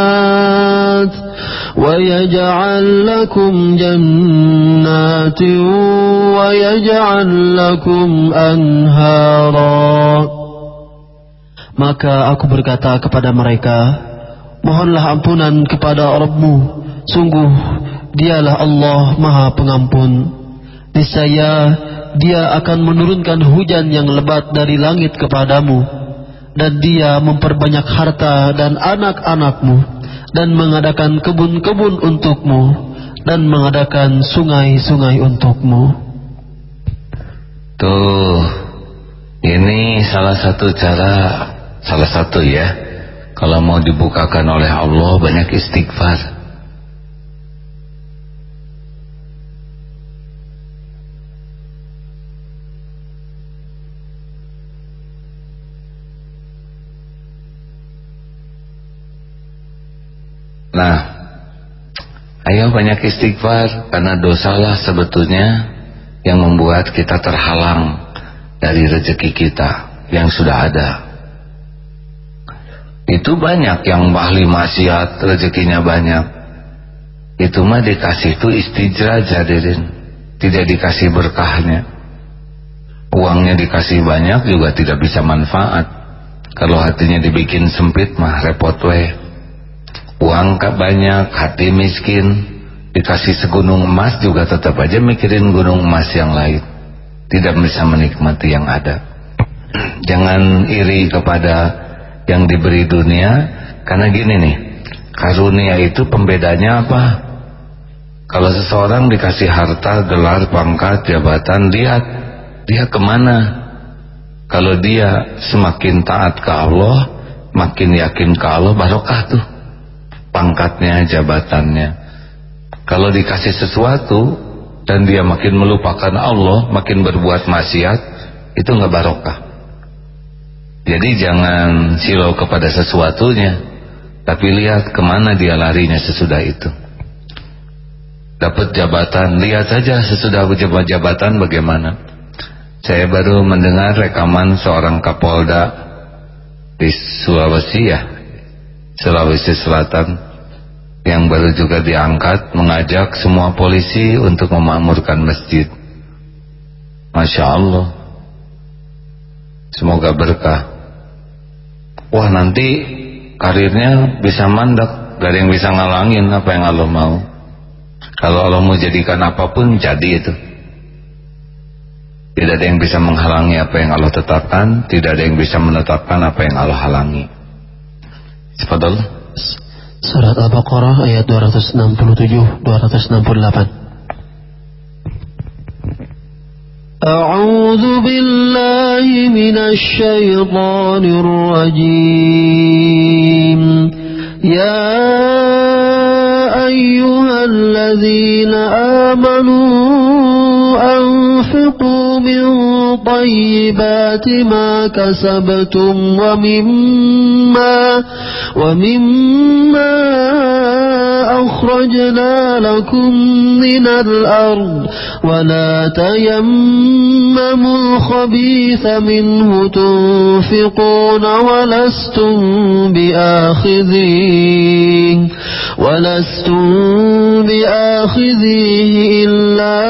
ويجعل لكم جنات ويجعل لكم أنهاراً Maka aku berkata kepada mereka, Mohonlah ampunan kepada Rabbmu. Sungguh, dialah Allah maha pengampun. Niscaya dia akan menurunkan hujan yang lebat dari langit kepadamu. Dan dia memperbanyak harta dan anak-anakmu. Dan mengadakan kebun-kebun untukmu. Dan mengadakan sungai-sungai untukmu. Tuh, ini salah satu cara salah satu ya kalau mau dibukakan oleh Allah banyak istighfar Nah, ayo banyak istighfar karena dosalah sebetulnya yang membuat kita terhalang dari rezeki kita yang sudah ada. Itu banyak yang ahli maksiat rezekinya banyak. Itu mah dikasih itu istijrah jadirin. Tidak dikasih berkahnya. Uangnya dikasih banyak juga tidak bisa manfaat. Kalau hatinya dibikin sempit mah repot weh. Uang kak banyak, hati miskin. Dikasih segunung emas juga tetap aja mikirin gunung emas yang lain. Tidak bisa menikmati yang ada. Jangan iri kepada yang diberi dunia karena gini nih karunia itu pembedanya apa kalau seseorang dikasih harta gelar pangkat jabatan lihat dia ke mana kalau dia semakin taat ke Allah makin yakin ke Allah barokah tuh pangkatnya jabatannya kalau dikasih sesuatu dan dia makin melupakan Allah makin berbuat maksiat itu nggak barokah jadi jangan silau kepada sesuatunya, tapi lihat ke mana dia larinya sesudah itu. Dapat jabatan, lihat saja sesudah jabatan bagaimana. Saya baru mendengar rekaman seorang Kapolda di Sulawesi ya, Sulawesi Selatan yang baru juga diangkat mengajak semua polisi untuk memakmurkan masjid. Masya Allah. Semoga berkah. Wah nanti karirnya bisa mandek. Gak ada yang bisa ngalangin apa yang Allah mau. Kalau Allah mau jadikan apa pun jadi itu. Tidak ada yang bisa menghalangi apa yang Allah tetapkan tidak ada yang bisa menetapkan apa yang Allah halangi Sifadallah Surat Al-Baqarah ayat 267 268 أعوذ بالله من الشيطان الرجيم يا أيها الذين آمنوا أنفقوا من طيبات ما كسبتم ومما ومما أخرجنا لكم من الأرض ولا تيمموا الخبيث منه تنفقون ولستم بآخذيه ولستم بآخذيه إلا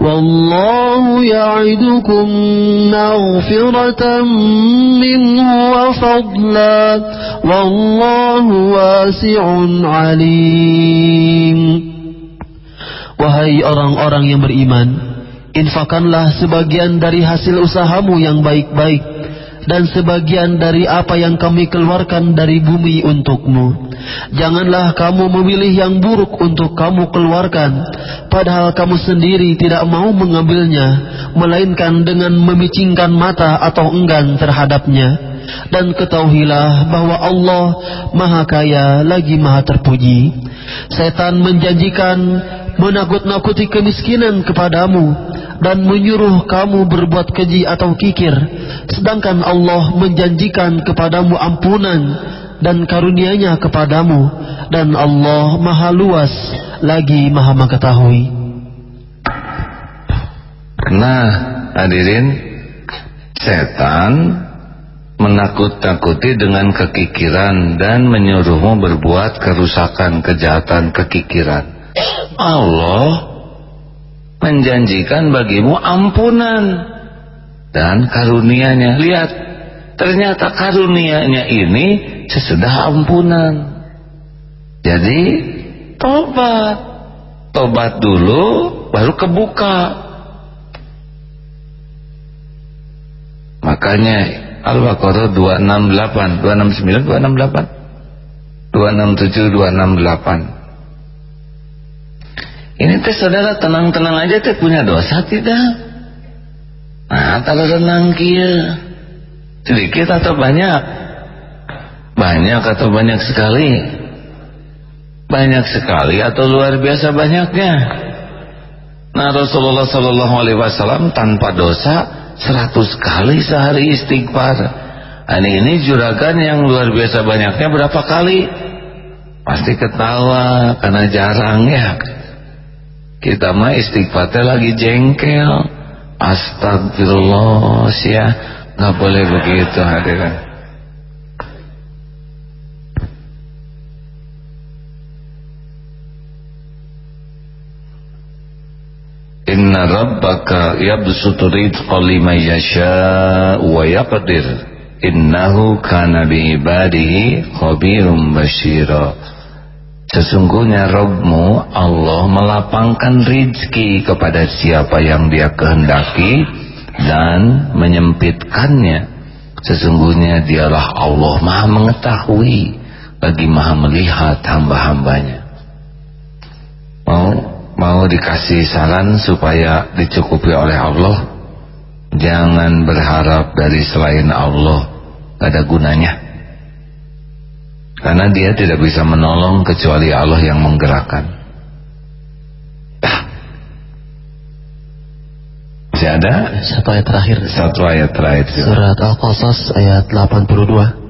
والله يعدكم مغفرة منه وفضلا والله واسع عليم Wahai orang-orang yang beriman, infakanlah sebagian dari hasil usahamu yang baik-baik dan sebagian dari apa yang kami keluarkan dari bumi untukmu. Janganlah kamu memilih yang buruk untuk kamu keluarkan, padahal kamu sendiri tidak mau mengambilnya, melainkan dengan memicingkan mata atau enggan terhadapnya. Dan ketahuilah bahwa Allah Maha Kaya lagi Maha Terpuji. Setan menjanjikan menakut-nakuti kemiskinan kepadamu dan menyuruh kamu berbuat keji atau kikir sedangkan Allah menjanjikan kepadamu ampunan dan karunia-Nya kepadamu. Dan Allah Maha luas lagi Maha mengetahui. Nah hadirin setan menakut-takuti dengan kekikiran dan menyuruhmu berbuat kerusakan, kejahatan, kekikiran. Allah menjanjikan bagimu ampunan dan karunianya. Lihat, ternyata karunianya ini sesudah ampunan. Jadi, tobat. Tobat dulu, baru kebuka. Makanya Al-Baqarah 268, 269, 268, 267, 268. Ini teh saudara tenang-tenang aja teh punya dosa tidak? Nah, kalau renang kia sedikit atau banyak? Banyak atau banyak sekali? Banyak sekali atau luar biasa banyaknya? Nah Rasulullah Shallallahu Alaihi Wasallam tanpa dosa seratus kali sehari istighfar. Nah, ini juragan yang luar biasa banyaknya berapa kali? Pasti ketawa karena jarang ya. Kita mah istighfarnya lagi jengkel. Astagfirullah ya. Nggak boleh begitu hadirin. Inna rabbaka yabsutu rizqa liman yasha wa yaqdir. Innahu kana bi ibadihi khabirum basyira. Sesungguhnya Robmu Allah melapangkan rizki kepada siapa yang dia kehendaki dan menyempitkannya. Sesungguhnya dialah Allah maha mengetahui lagi maha melihat hamba-hambanya. Mau mau dikasih saran supaya dicukupi oleh Allah. Jangan berharap dari selain Allah. ada gunanya. Karena dia tidak bisa menolong kecuali Allah yang menggerakkan. Ah. Masih ada? Satu ayat terakhir. Satu ayat terakhir. Surat Al-Qasas ayat 82.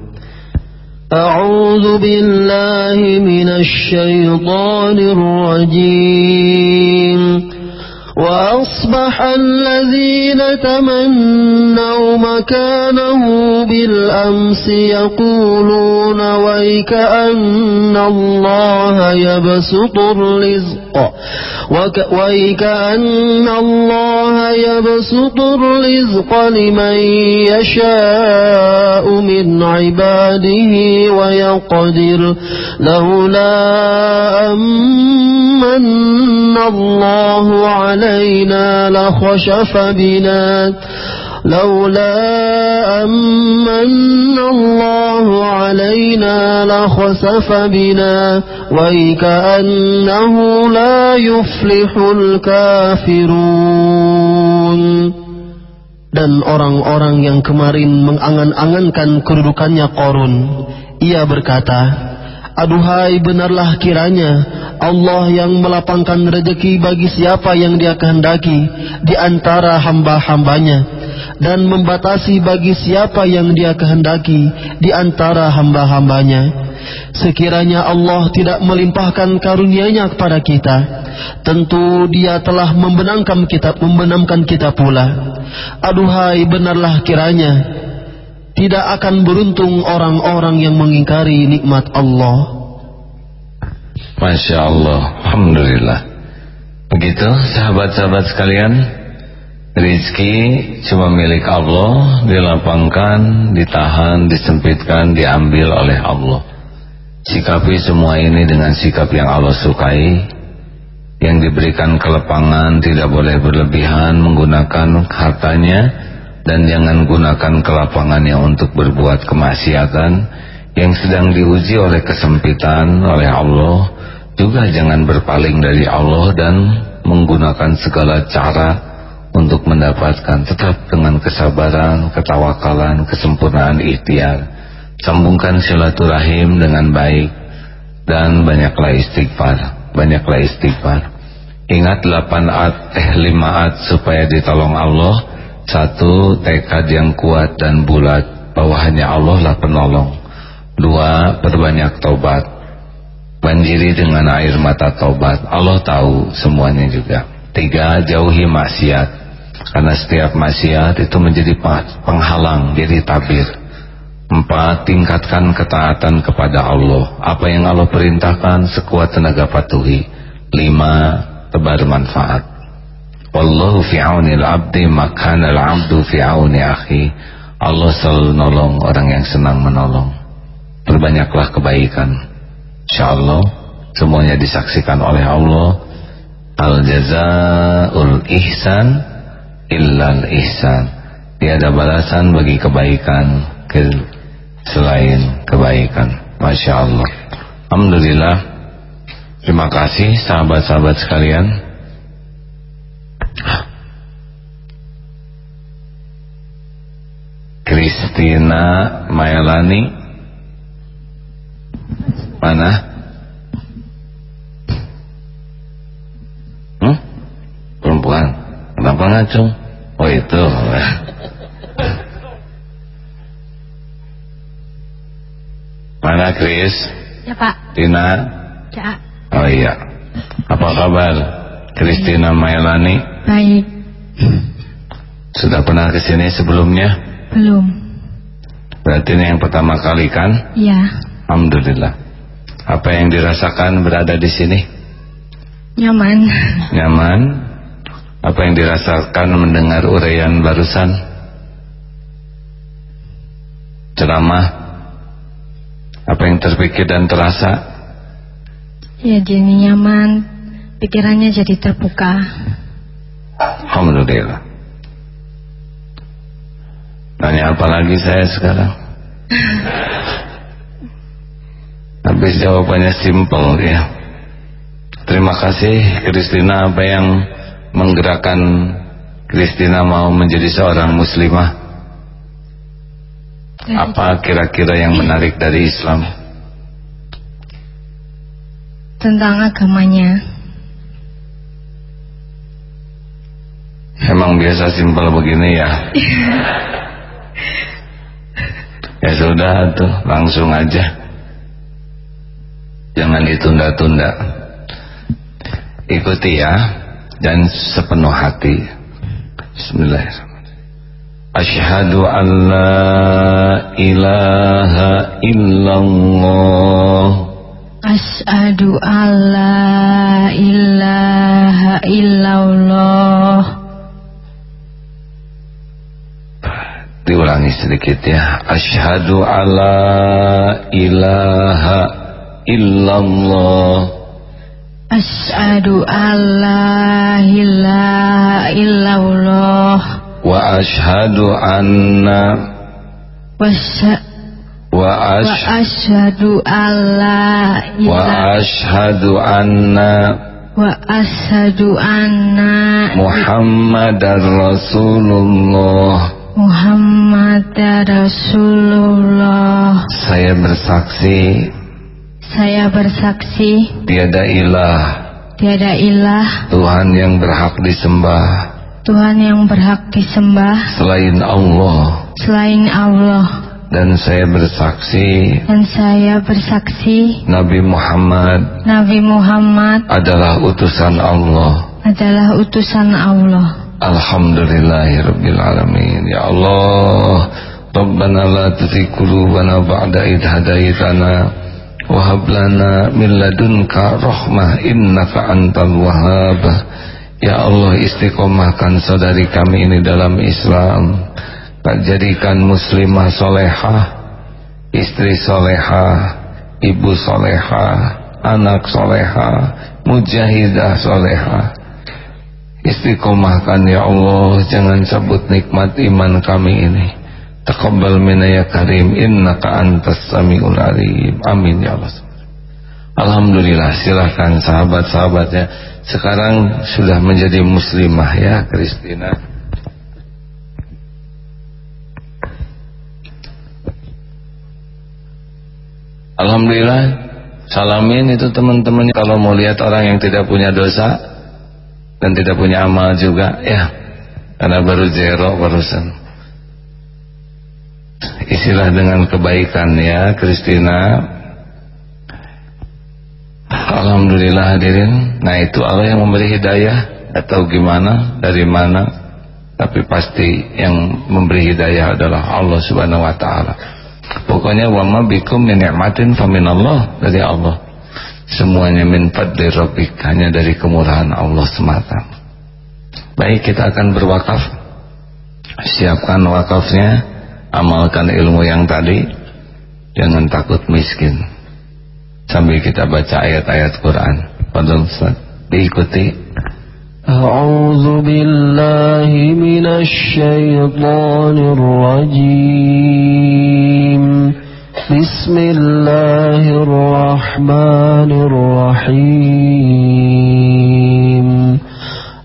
أعوذ بالله من الشيطان الرجيم وأصبح الذين تمنوا مكانه بالأمس يقولون ويك أن الله يبسط الرزق. ويك أن الله يبسط الرزق لمن يشاء من عباده ويقدر. لولا أمن الله علينا لخشف بنا. لولا أمن الله علينا لخسف بنا ويكأنه لا يفلح الكافرون Dan orang-orang yang kemarin mengangan-angankan kedudukannya Korun, ia berkata, Aduhai benarlah kiranya Allah yang melapangkan rezeki bagi siapa yang dia kehendaki di antara hamba-hambanya dan membatasi bagi siapa yang dia kehendaki di antara hamba-hambanya. Sekiranya Allah tidak melimpahkan karunia-Nya kepada kita, tentu Dia telah membenamkan kita, membenamkan kita pula. Aduhai benarlah kiranya tidak akan beruntung orang-orang yang mengingkari nikmat Allah. Masya Allah, Alhamdulillah. Begitu sahabat-sahabat sekalian, rizki cuma milik Allah, dilapangkan, ditahan, disempitkan, diambil oleh Allah. Sikapi semua ini dengan sikap yang Allah sukai, yang diberikan kelepangan tidak boleh berlebihan menggunakan hartanya, dan jangan gunakan kelapangannya untuk berbuat kemaksiatan yang sedang diuji oleh kesempitan oleh Allah juga jangan berpaling dari Allah dan menggunakan segala cara untuk mendapatkan tetap dengan kesabaran, ketawakalan, kesempurnaan ikhtiar sambungkan silaturahim dengan baik dan banyaklah istighfar banyaklah istighfar ingat 8 at eh 5 at supaya ditolong Allah satu, tekad yang kuat dan bulat bahwa hanya Allah lah penolong. Dua, perbanyak tobat. Banjiri dengan air mata tobat. Allah tahu semuanya juga. Tiga, jauhi maksiat. Karena setiap maksiat itu menjadi penghalang, jadi tabir. Empat, tingkatkan ketaatan kepada Allah. Apa yang Allah perintahkan sekuat tenaga patuhi. Lima, tebar manfaat. Wallahu fi auni al-abdi makana al-abdu fi auni akhi. Allah selalu nolong orang yang senang menolong. Perbanyaklah kebaikan. Insyaallah semuanya disaksikan oleh Allah. Al jazaul ihsan illal ihsan. Tiada balasan bagi kebaikan ke selain kebaikan. Masya Allah. Alhamdulillah. Terima kasih sahabat-sahabat sekalian. Kristina Mailani mana perempuan kenapa ngacung oh itu mana Kris ya pak Tina ya oh iya apa kabar Kristina Mailani baik sudah pernah ke sini sebelumnya belum. Berarti ini yang pertama kali kan? Iya. Alhamdulillah. Apa yang dirasakan berada di sini? Nyaman. Nyaman. Apa yang dirasakan mendengar uraian barusan? Ceramah. Apa yang terpikir dan terasa? Ya jadi nyaman. Pikirannya jadi terbuka. Alhamdulillah. Tanya apa lagi saya sekarang? Habis jawabannya simpel ya. Terima kasih Kristina apa yang menggerakkan Kristina mau menjadi seorang muslimah? Apa kira-kira yang menarik dari Islam? Tentang agamanya. Emang biasa simpel begini ya? Ya sudah tuh langsung aja Jangan ditunda-tunda Ikuti ya dan sepenuh hati. Bismillahirrahmanirrahim. Ashhadu an la ilaha illallah. Ashhadu an la ilaha illallah. Diulangi sedikit ya. Ashhadu alla ilaha illallah Ashadu alla ilaha illallah. Wa ashadu anna Wa ashadu alla Wa ashadu anna Wa ashadu anna Muhammadar Rasulullah. Muhammad Rasulullah. Saya bersaksi saya bersaksi. Tiada ilah. Tiada ilah. Tuhan yang berhak disembah. Tuhan yang berhak disembah. Selain Allah. Selain Allah. Dan saya bersaksi. Dan saya bersaksi. Nabi Muhammad Nabi Muhammad Adalah utusan Allah. Adalah utusan Allah. Alhamdulillahirrabbilalamin Ya Allah Rabbana la tuzigh qulubana ba'da idh hadaitana Wahab lana min ladunka rahmah innaka antal wahhab. Ya Allah istiqomahkan saudari kami ini dalam Islam. Tak jadikan muslimah solehah Istri solehah Ibu solehah Anak solehah Mujahidah solehah. Istiqomahkan ya Allah Jangan cabut nikmat iman kami ini Taqabbal minna ya karim innaka antas samiul alim. Amin ya Allah. Alhamdulillah silahkan sahabat-sahabatnya sekarang sudah menjadi muslimah ya Kristina. Alhamdulillah salamin itu teman-teman kalau mau lihat orang yang tidak punya dosa dan tidak punya amal juga ya karena baru zero barusan isilah dengan kebaikan ya Kristina. Alhamdulillah hadirin. Nah itu Allah yang memberi hidayah. Atau gimana? Dari mana? Tapi pasti yang memberi hidayah adalah Allah subhanahu wa ta'ala. Pokoknya wa ma bikum min ni'matin faminallah dari Allah. Semuanya min fadli rabbik hanya dari kemurahan Allah semata. Baik kita akan berwakaf. Siapkan wakafnya amalkan ilmu yang tadi. Jangan takut miskin. Sambil kita baca ayat-ayat Quran. Padahal Ustaz. Diikuti. A'udzu billahi minasy syaithanir rajim Bismillahirrahmanirrahim.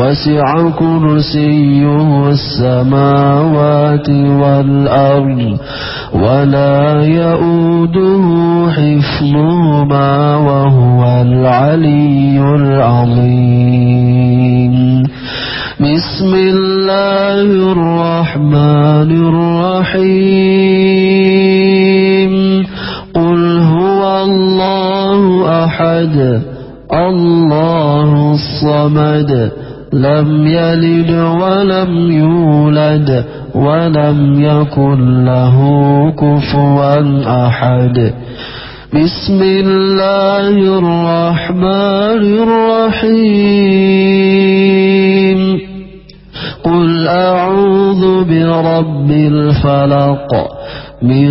وسع كرسيه السماوات والأرض ولا يؤوده حفظهما وهو العلي العظيم. بسم الله الرحمن الرحيم. قل هو الله أحد الله الصمد لم يلد ولم يولد ولم يكن له كفوا أحد. بسم الله الرحمن الرحيم. قل أعوذ برب الفلق من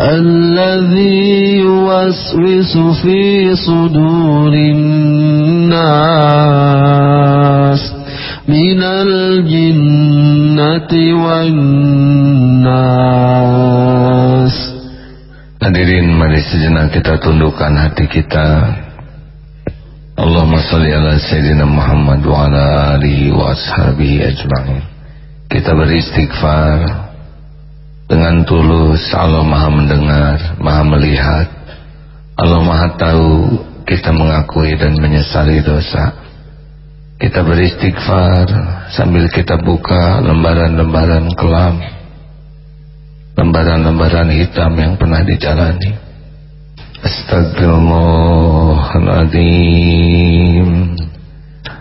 الذي يوسوس في صدور الناس من الجنة والناس Hadirin mari sejenak kita tundukkan hati kita Allahumma salli ala Sayyidina Muhammad wa ala alihi wa ashabihi ajma'in Kita beristighfar Dengan tulus Allah maha mendengar, maha melihat. Allah maha tahu kita mengakui dan menyesali dosa. Kita beristighfar sambil kita buka lembaran-lembaran kelam lembaran-lembaran hitam yang pernah dijalani. Astagfirullahaladzim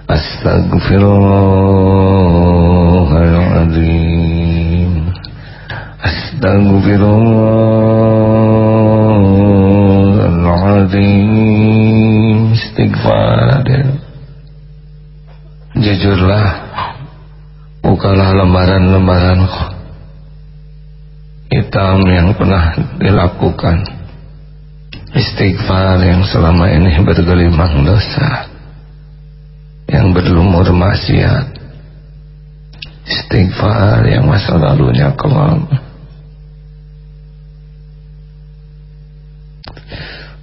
Astagfirullahaladzim Astagfirullahaladzim Istighfar Jujurlah Bukalah lembaran-lembaran hitam yang pernah dilakukan. istighfar yang selama ini bergelimang dosa. Yang berlumur maksiat. istighfar yang masa lalunya kelam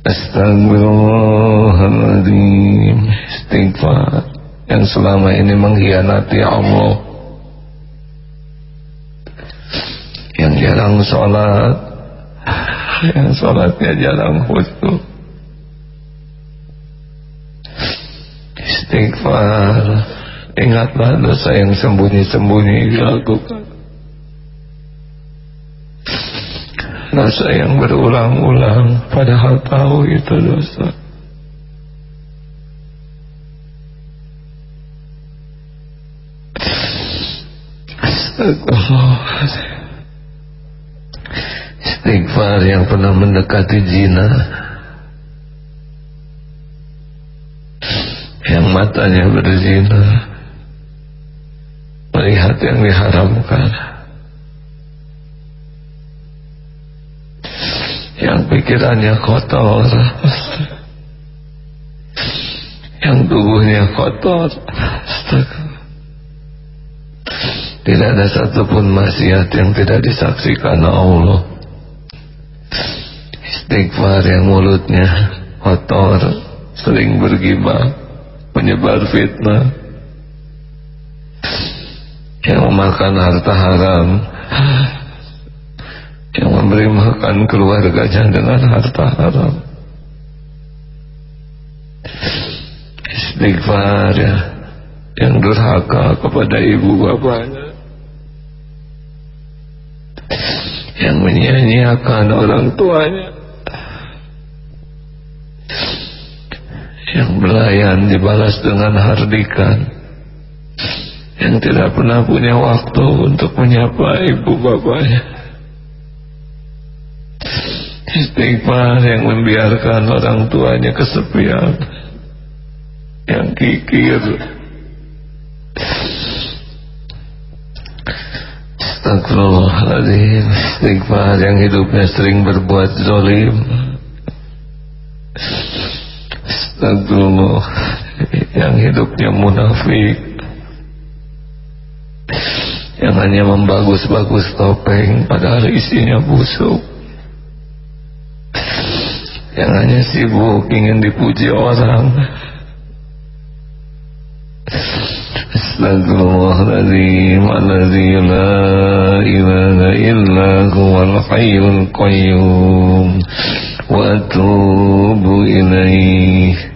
Astagfirullahaladzim Istighfar Yang selama ini mengkhianati Allah. Yang jarang sholat. Yang sholatnya jarang khusyuk. Istighfar. Ingatlah dosa yang sembunyi-sembunyi dilakukan dosa yang berulang-ulang padahal tahu itu dosa. Istighfar yang pernah mendekati zina. Yang matanya berzina. Melihat yang diharamkan yang pikirannya kotor. Yang tubuhnya kotor. Tidak ada satupun maksiat yang tidak disaksikan Allah. Istighfar yang mulutnya kotor sering bergibah menyebar fitnah. Yang memakan harta haram yang memberi makan keluarganya dengan harta haram. Istighfar ya. Yang durhaka kepada ibu bapaknya. Yang menyia-nyiakan orang tuanya. Yang belayan dibalas dengan hardikan. Yang tidak pernah punya waktu untuk menyapa ibu bapaknya istighfar yang membiarkan orang tuanya kesepian. Yang kikir. Astagfirullahaladzim. Istighfar yang hidupnya sering berbuat zolim. Astagfirullah. Yang hidupnya munafik. Yang hanya membagus-bagus topeng Padahal isinya busuk Yang hanya sibuk ingin dipuji orang Astagfirullahaladzim Alladzi la ilaha illa huwal hayyul qayyum. Wa atubu ilaih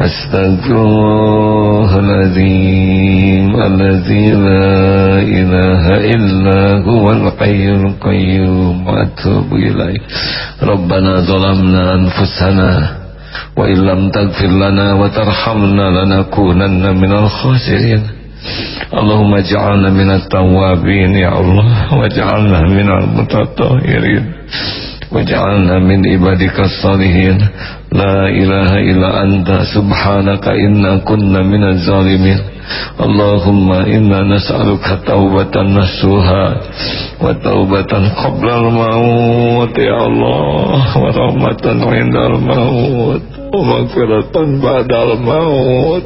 أستغفر الله العظيم الذي لا إله إلا هو الحي القيوم وأتوب إليه. ربنا ظلمنا أنفسنا وإن لم تغفر لنا وترحمنا لنكونن من الخاسرين. اللهم اجعلنا من التوابين يا الله واجعلنا من المتطهرين. واجعلنا من عبادك الصالحين لا إله إلا أنت سبحانك إنا كنا من الظالمين اللهم إنا نسألك توبة نسوها وتوبة قبل الموت يا الله ورحمة عند الموت ومغفرة بعد الموت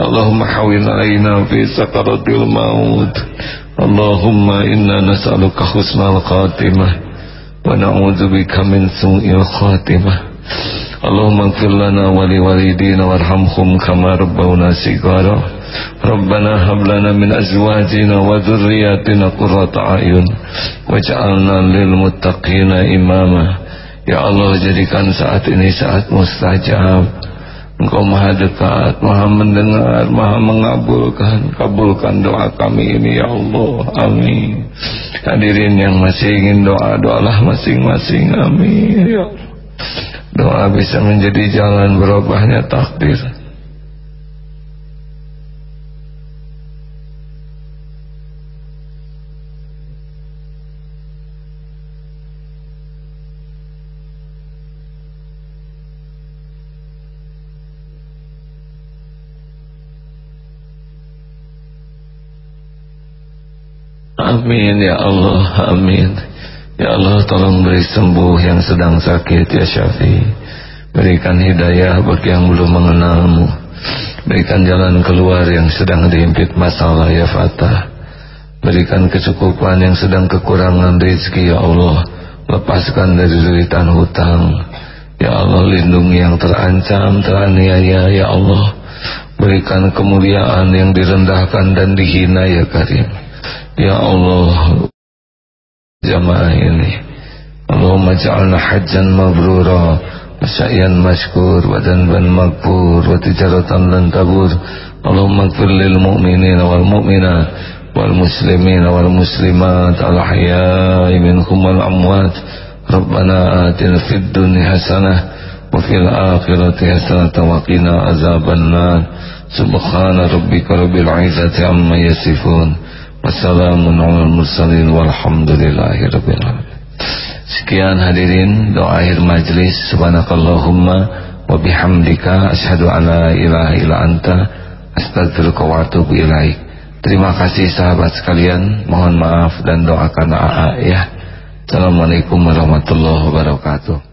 اللهم حول علينا في سكرة الموت اللهم إنا نسألك حسن الخاتمة ونعوذ بك من سوء الخاتمة. اللهم اغفر لنا ولوالدينا وارحمهم كما ربونا صغارا. ربنا هب لنا من أزواجنا وذرياتنا قرة أعين. واجعلنا للمتقين إماما. Ya Allah jadikan saat ini saat mustajab. Engkau maha dekat, maha mendengar, maha mengabulkan. Kabulkan doa kami ini ya Allah, amin. Hadirin yang masih ingin doa, doalah masing-masing, amin. Ya. Allah Doa bisa menjadi jalan berubahnya takdir Amin ya Allah, amin. Ya Allah tolong beri sembuh yang sedang sakit ya Syafi. Berikan hidayah bagi yang belum mengenalmu. Berikan jalan keluar yang sedang diimpit masalah ya Fatah. Berikan kecukupan yang sedang kekurangan rezeki ya Allah. Lepaskan dari deritan hutang. Ya Allah lindungi yang terancam, teraniaya ya Allah. Berikan kemuliaan yang direndahkan dan dihina ya Karim. Ya Allah jamaah ini Allahumma ja'alna hajjan mabrura Masyayan mashkur Wadan ban maghfur Wa tijaratan lan tabur Allahumma gfir lil mu'minin wal mu'minat Wal muslimin wal muslimat Al ahyai minkum wal amwat Rabbana atina fid dunya hasanah Wa fil akhirati hasanah Wa qina azaban nar Subhana rabbika rabbil izzati amma yasifun Wassalamun ala mursalin walhamdulillahi Sekian hadirin doa akhir majlis subhanakallahumma wa bihamdika asyhadu an la ilaha illa anta astaghfiruka wa atubu ilaik. Terima kasih sahabat sekalian, mohon maaf dan doakan AA ya. Assalamualaikum warahmatullahi wabarakatuh.